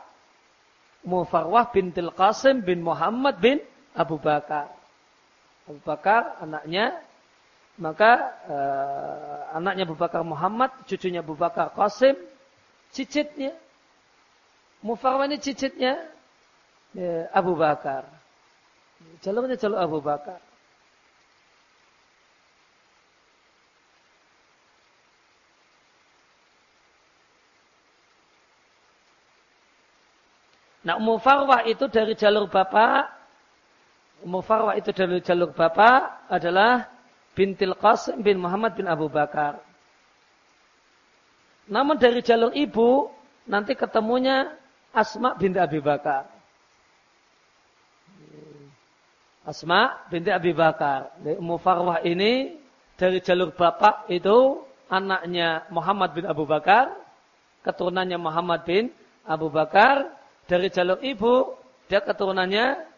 Ummu Farwah bintil Qasim bin Muhammad bin Abu Bakar. Abu Bakar anaknya maka uh, anaknya Abu Bakar Muhammad, cucunya Abu Bakar Qasim, cicitnya Mufarwah ini cicitnya ya, Abu Bakar. Jalurnya jalur Abu Bakar. Nah, Ummu Farwah itu dari jalur bapak. Ummu Farwah itu dari jalur bapak adalah bintil Qasim bin Muhammad bin Abu Bakar. Namun dari jalur ibu nanti ketemunya Asma binti Abi Bakar. Asma binti Abi Bakar. Ummu Farwah ini dari jalur bapak itu anaknya Muhammad bin Abu Bakar, keturunannya Muhammad bin Abu Bakar, dari jalur ibu dia keturunannya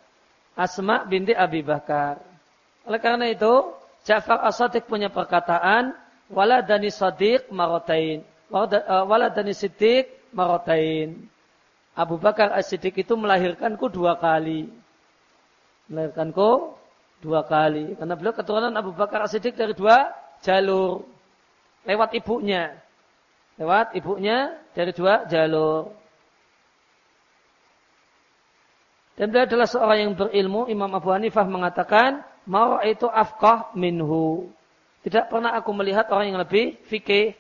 Asma binti Abi Bakar. Oleh karena itu, Ja'far As-Sadiq punya perkataan wala dani sadiq marotain. Wala dani siddiq marotain. Abu Bakar As-Siddiq itu melahirkanku dua kali melahirkanku dua kali. Karena beliau keturunan Abu Bakar As-Siddiq dari dua jalur. Lewat ibunya. Lewat ibunya dari dua jalur. Dan beliau adalah seorang yang berilmu. Imam Abu Hanifah mengatakan, Mau itu afqah minhu. Tidak pernah aku melihat orang yang lebih fikih,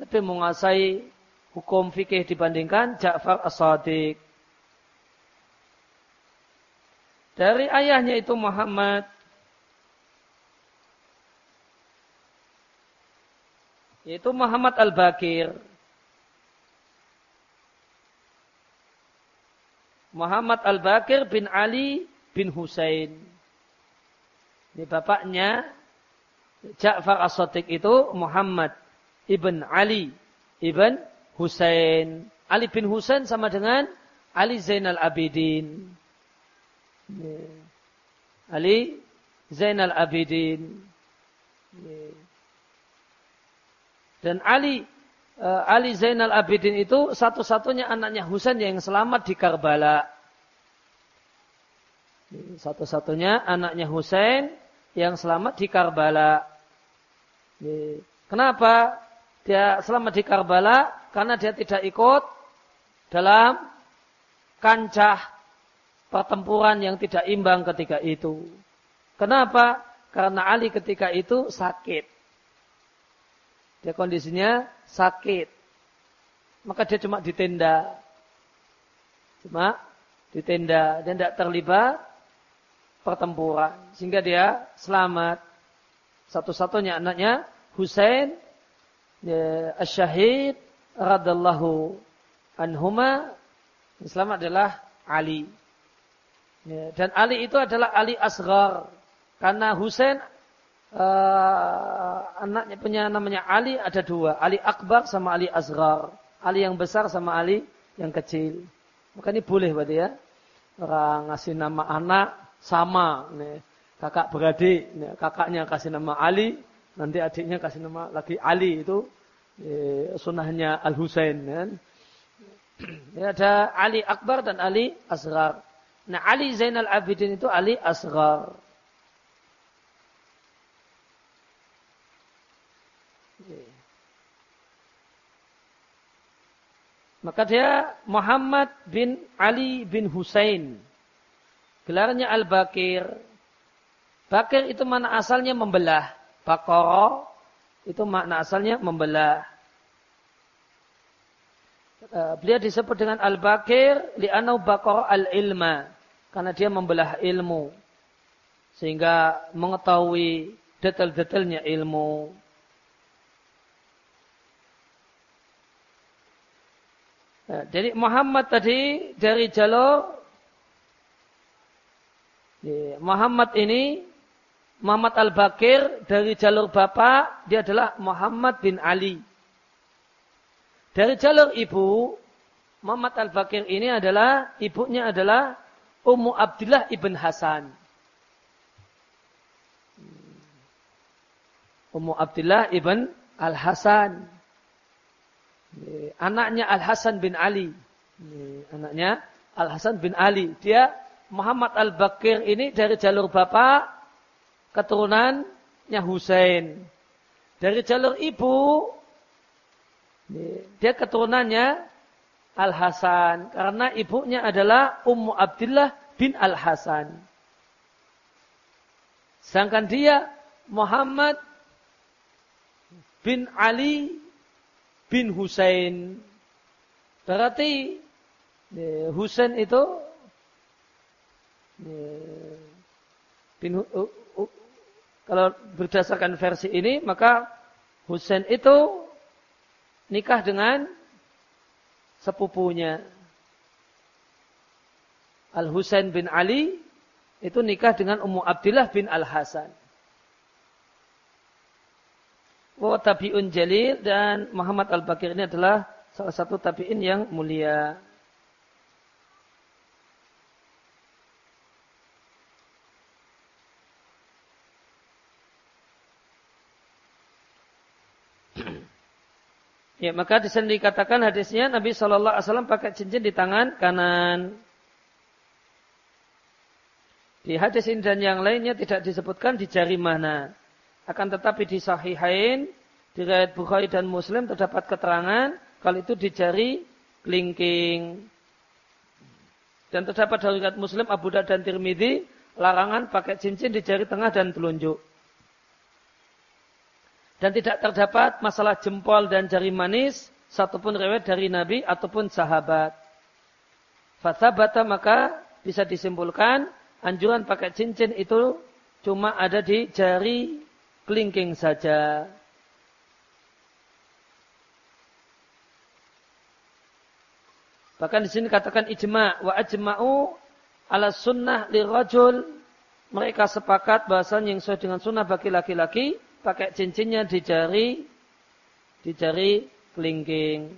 lebih menguasai hukum fikih dibandingkan Ja'far As-Sadiq. Dari ayahnya itu Muhammad. Yaitu Muhammad Al-Bakir. Muhammad Al-Bakir bin Ali bin Husain. Ini bapaknya Ja'far As-Sadiq itu Muhammad ibn Ali ibn Husain. Ali bin Husain sama dengan Ali Zainal Abidin. Ali Zainal Abidin. Dan Ali Ali Zainal Abidin itu satu-satunya anaknya Husain yang selamat di Karbala. Satu-satunya anaknya Husain yang selamat di Karbala. Kenapa dia selamat di Karbala? Karena dia tidak ikut dalam kancah pertempuran yang tidak imbang ketika itu. Kenapa? Karena Ali ketika itu sakit. Dia kondisinya sakit. Maka dia cuma di tenda. Cuma di tenda dan tidak terlibat pertempuran. Sehingga dia selamat. Satu-satunya anaknya Husain ya, Asyahid radallahu anhuma. Selamat adalah Ali. Ya, dan Ali itu adalah Ali Asghar. Karena Husain uh, anaknya punya namanya Ali ada dua. Ali Akbar sama Ali Asghar. Ali yang besar sama Ali yang kecil. Maka ini boleh berarti ya. Orang ngasih nama anak sama. Nih, kakak beradik. Nih, kakaknya kasih nama Ali. Nanti adiknya kasih nama lagi Ali itu. Eh, sunnahnya Al Husain kan. Ya, ada Ali Akbar dan Ali Asghar. Nah Ali Zainal Abidin itu Ali Asghar. Maka dia Muhammad bin Ali bin Husain. Gelarnya Al-Bakir. Bakir itu mana asalnya membelah. Bakoro itu makna asalnya membelah. Uh, beliau disebut dengan Al-Bakir li'anau bakor al-ilma. Karena dia membelah ilmu. Sehingga mengetahui detail-detailnya ilmu. Nah, jadi Muhammad tadi dari jalur Muhammad ini Muhammad Al-Bakir dari jalur bapak dia adalah Muhammad bin Ali. Dari jalur ibu Muhammad Al-Bakir ini adalah ibunya adalah Ummu Abdullah ibn Hasan. Ummu Abdullah ibn Al-Hasan. Anaknya Al-Hasan bin Ali. Anaknya Al-Hasan bin Ali. Dia Muhammad Al-Bakir ini dari jalur bapak keturunannya Husain. Dari jalur ibu, dia keturunannya Al-Hasan. Karena ibunya adalah Ummu Abdullah bin Al-Hasan. Sedangkan dia Muhammad bin Ali bin Husain. Berarti Husain itu bin kalau berdasarkan versi ini, maka Husain itu nikah dengan sepupunya. Al-Husain bin Ali itu nikah dengan Ummu Abdillah bin Al-Hasan. Wa tabi'un jalil dan Muhammad Al-Bakir ini adalah salah satu tabi'in yang mulia. [clears throat] Ya, maka di sini dikatakan hadisnya Nabi Shallallahu Alaihi Wasallam pakai cincin di tangan kanan. Di hadis ini dan yang lainnya tidak disebutkan di jari mana. Akan tetapi di Sahihain, di riwayat Bukhari dan Muslim terdapat keterangan kalau itu di jari kelingking. Dan terdapat dari riwayat Muslim, Abu Dawud dan Tirmidzi larangan pakai cincin di jari tengah dan telunjuk. Dan tidak terdapat masalah jempol dan jari manis, satupun riwayat dari Nabi ataupun sahabat. Fathabata maka bisa disimpulkan anjuran pakai cincin itu cuma ada di jari kelingking saja. Bahkan di sini katakan ijma wa ajma'u ala sunnah li rajul mereka sepakat bahasanya yang sesuai dengan sunnah bagi laki-laki pakai cincinnya di jari di jari kelingking.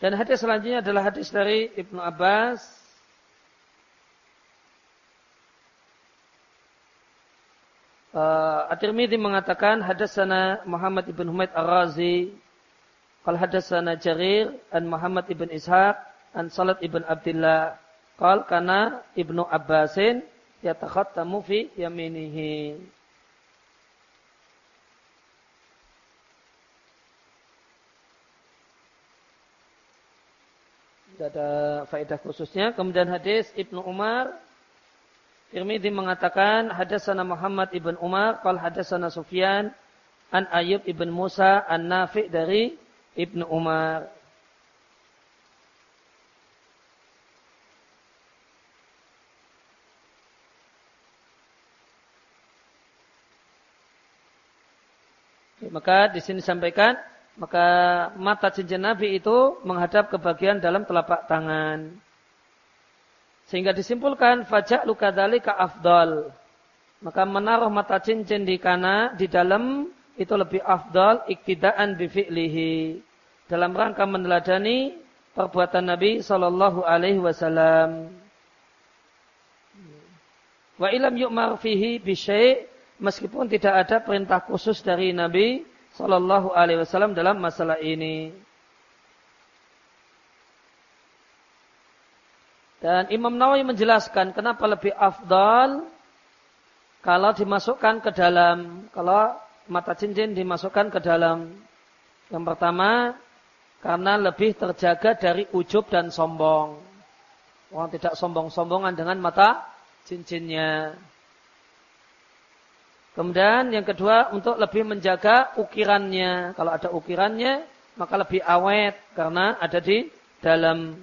Dan hadis selanjutnya adalah hadis dari Ibnu Abbas. Uh, At-Tirmidzi mengatakan hadasana Muhammad ibn Humaid Ar-Razi qal hadasana Jarir an Muhammad ibn Ishaq an Salat ibn Abdullah qal kana Ibnu Abbasin yatakhattamu fi yaminihi Tidak ada faedah khususnya. Kemudian hadis Ibnu Umar. Tirmidzi mengatakan hadasana Muhammad ibn Umar. Qal hadasana Sufyan. An Ayub ibn Musa. An Nafi' dari Ibnu Umar. Maka di sini disampaikan maka mata cincin Nabi itu menghadap ke bagian dalam telapak tangan. Sehingga disimpulkan fajak luka ka afdal. Maka menaruh mata cincin di kana di dalam itu lebih afdal iktidaan bifi'lihi. Dalam rangka meneladani perbuatan Nabi Shallallahu Alaihi Wasallam. Wa ilam yu'mar fihi bisyai' meskipun tidak ada perintah khusus dari Nabi Sallallahu Alaihi Wasallam dalam masalah ini. Dan Imam Nawawi menjelaskan kenapa lebih afdal kalau dimasukkan ke dalam, kalau mata cincin dimasukkan ke dalam. Yang pertama, karena lebih terjaga dari ujub dan sombong. Orang tidak sombong-sombongan dengan mata cincinnya. Kemudian yang kedua untuk lebih menjaga ukirannya. Kalau ada ukirannya maka lebih awet karena ada di dalam.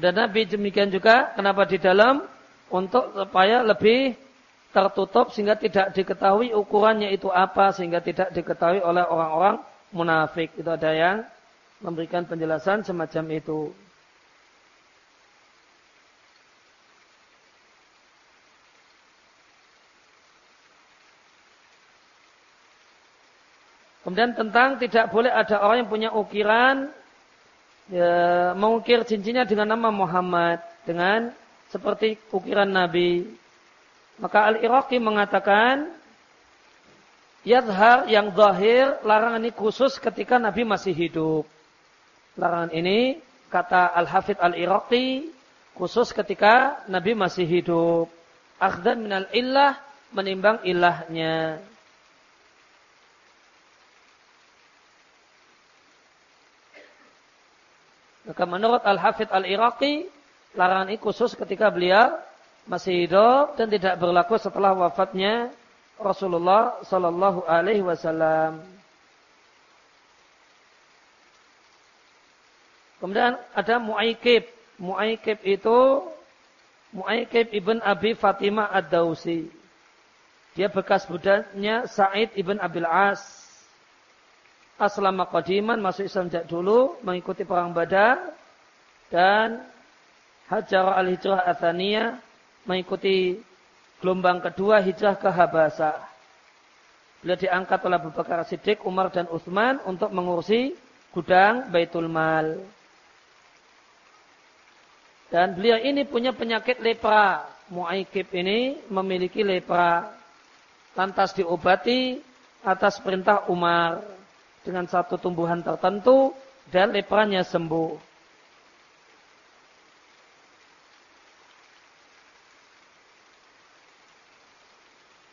Dan Nabi demikian juga kenapa di dalam untuk supaya lebih tertutup sehingga tidak diketahui ukurannya itu apa sehingga tidak diketahui oleh orang-orang munafik. Itu ada yang memberikan penjelasan semacam itu. Kemudian tentang tidak boleh ada orang yang punya ukiran ya, mengukir cincinnya dengan nama Muhammad dengan seperti ukiran Nabi. Maka Al-Iraqi mengatakan Yadhar yang zahir larangan ini khusus ketika Nabi masih hidup. Larangan ini kata Al-Hafidh Al-Iraqi khusus ketika Nabi masih hidup. Akhdan minal illah menimbang ilahnya. Maka menurut Al-Hafidh Al-Iraqi, larangan ini khusus ketika beliau masih hidup dan tidak berlaku setelah wafatnya Rasulullah Sallallahu Alaihi Wasallam. Kemudian ada Mu'aikib. Mu'aikib itu Mu'aikib ibn Abi Fatimah Ad-Dausi. Dia bekas budaknya Sa'id ibn Abil As. Aslama qadiman masuk Islam sejak dulu mengikuti perang Badar dan Hajar al-Hijrah Athaniyah mengikuti gelombang kedua hijrah ke Habasa. Beliau diangkat oleh Abu Bakar Siddiq, Umar dan Uthman untuk mengurusi gudang Baitul Mal. Dan beliau ini punya penyakit lepra. Mu'aikib ini memiliki lepra. Lantas diobati atas perintah Umar. Dengan satu tumbuhan tertentu dan lepranya sembuh.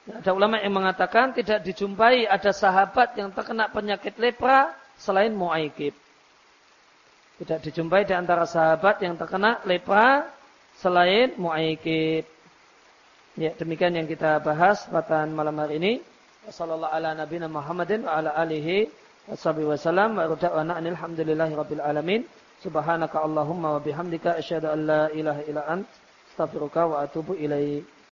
Ada ulama yang mengatakan tidak dijumpai ada sahabat yang terkena penyakit lepra selain Mu'aikib. Tidak dijumpai di antara sahabat yang terkena lepra selain mu'aikib. Ya, demikian yang kita bahas pada malam hari ini. Wassallallahu ala nabiyina Muhammadin wa ala alihi washabihi wasallam wa ruda'wana alhamdulillahi rabbil alamin. Subhanaka Allahumma wa bihamdika asyhadu an la ilaha illa ant astaghfiruka wa atubu ilaik.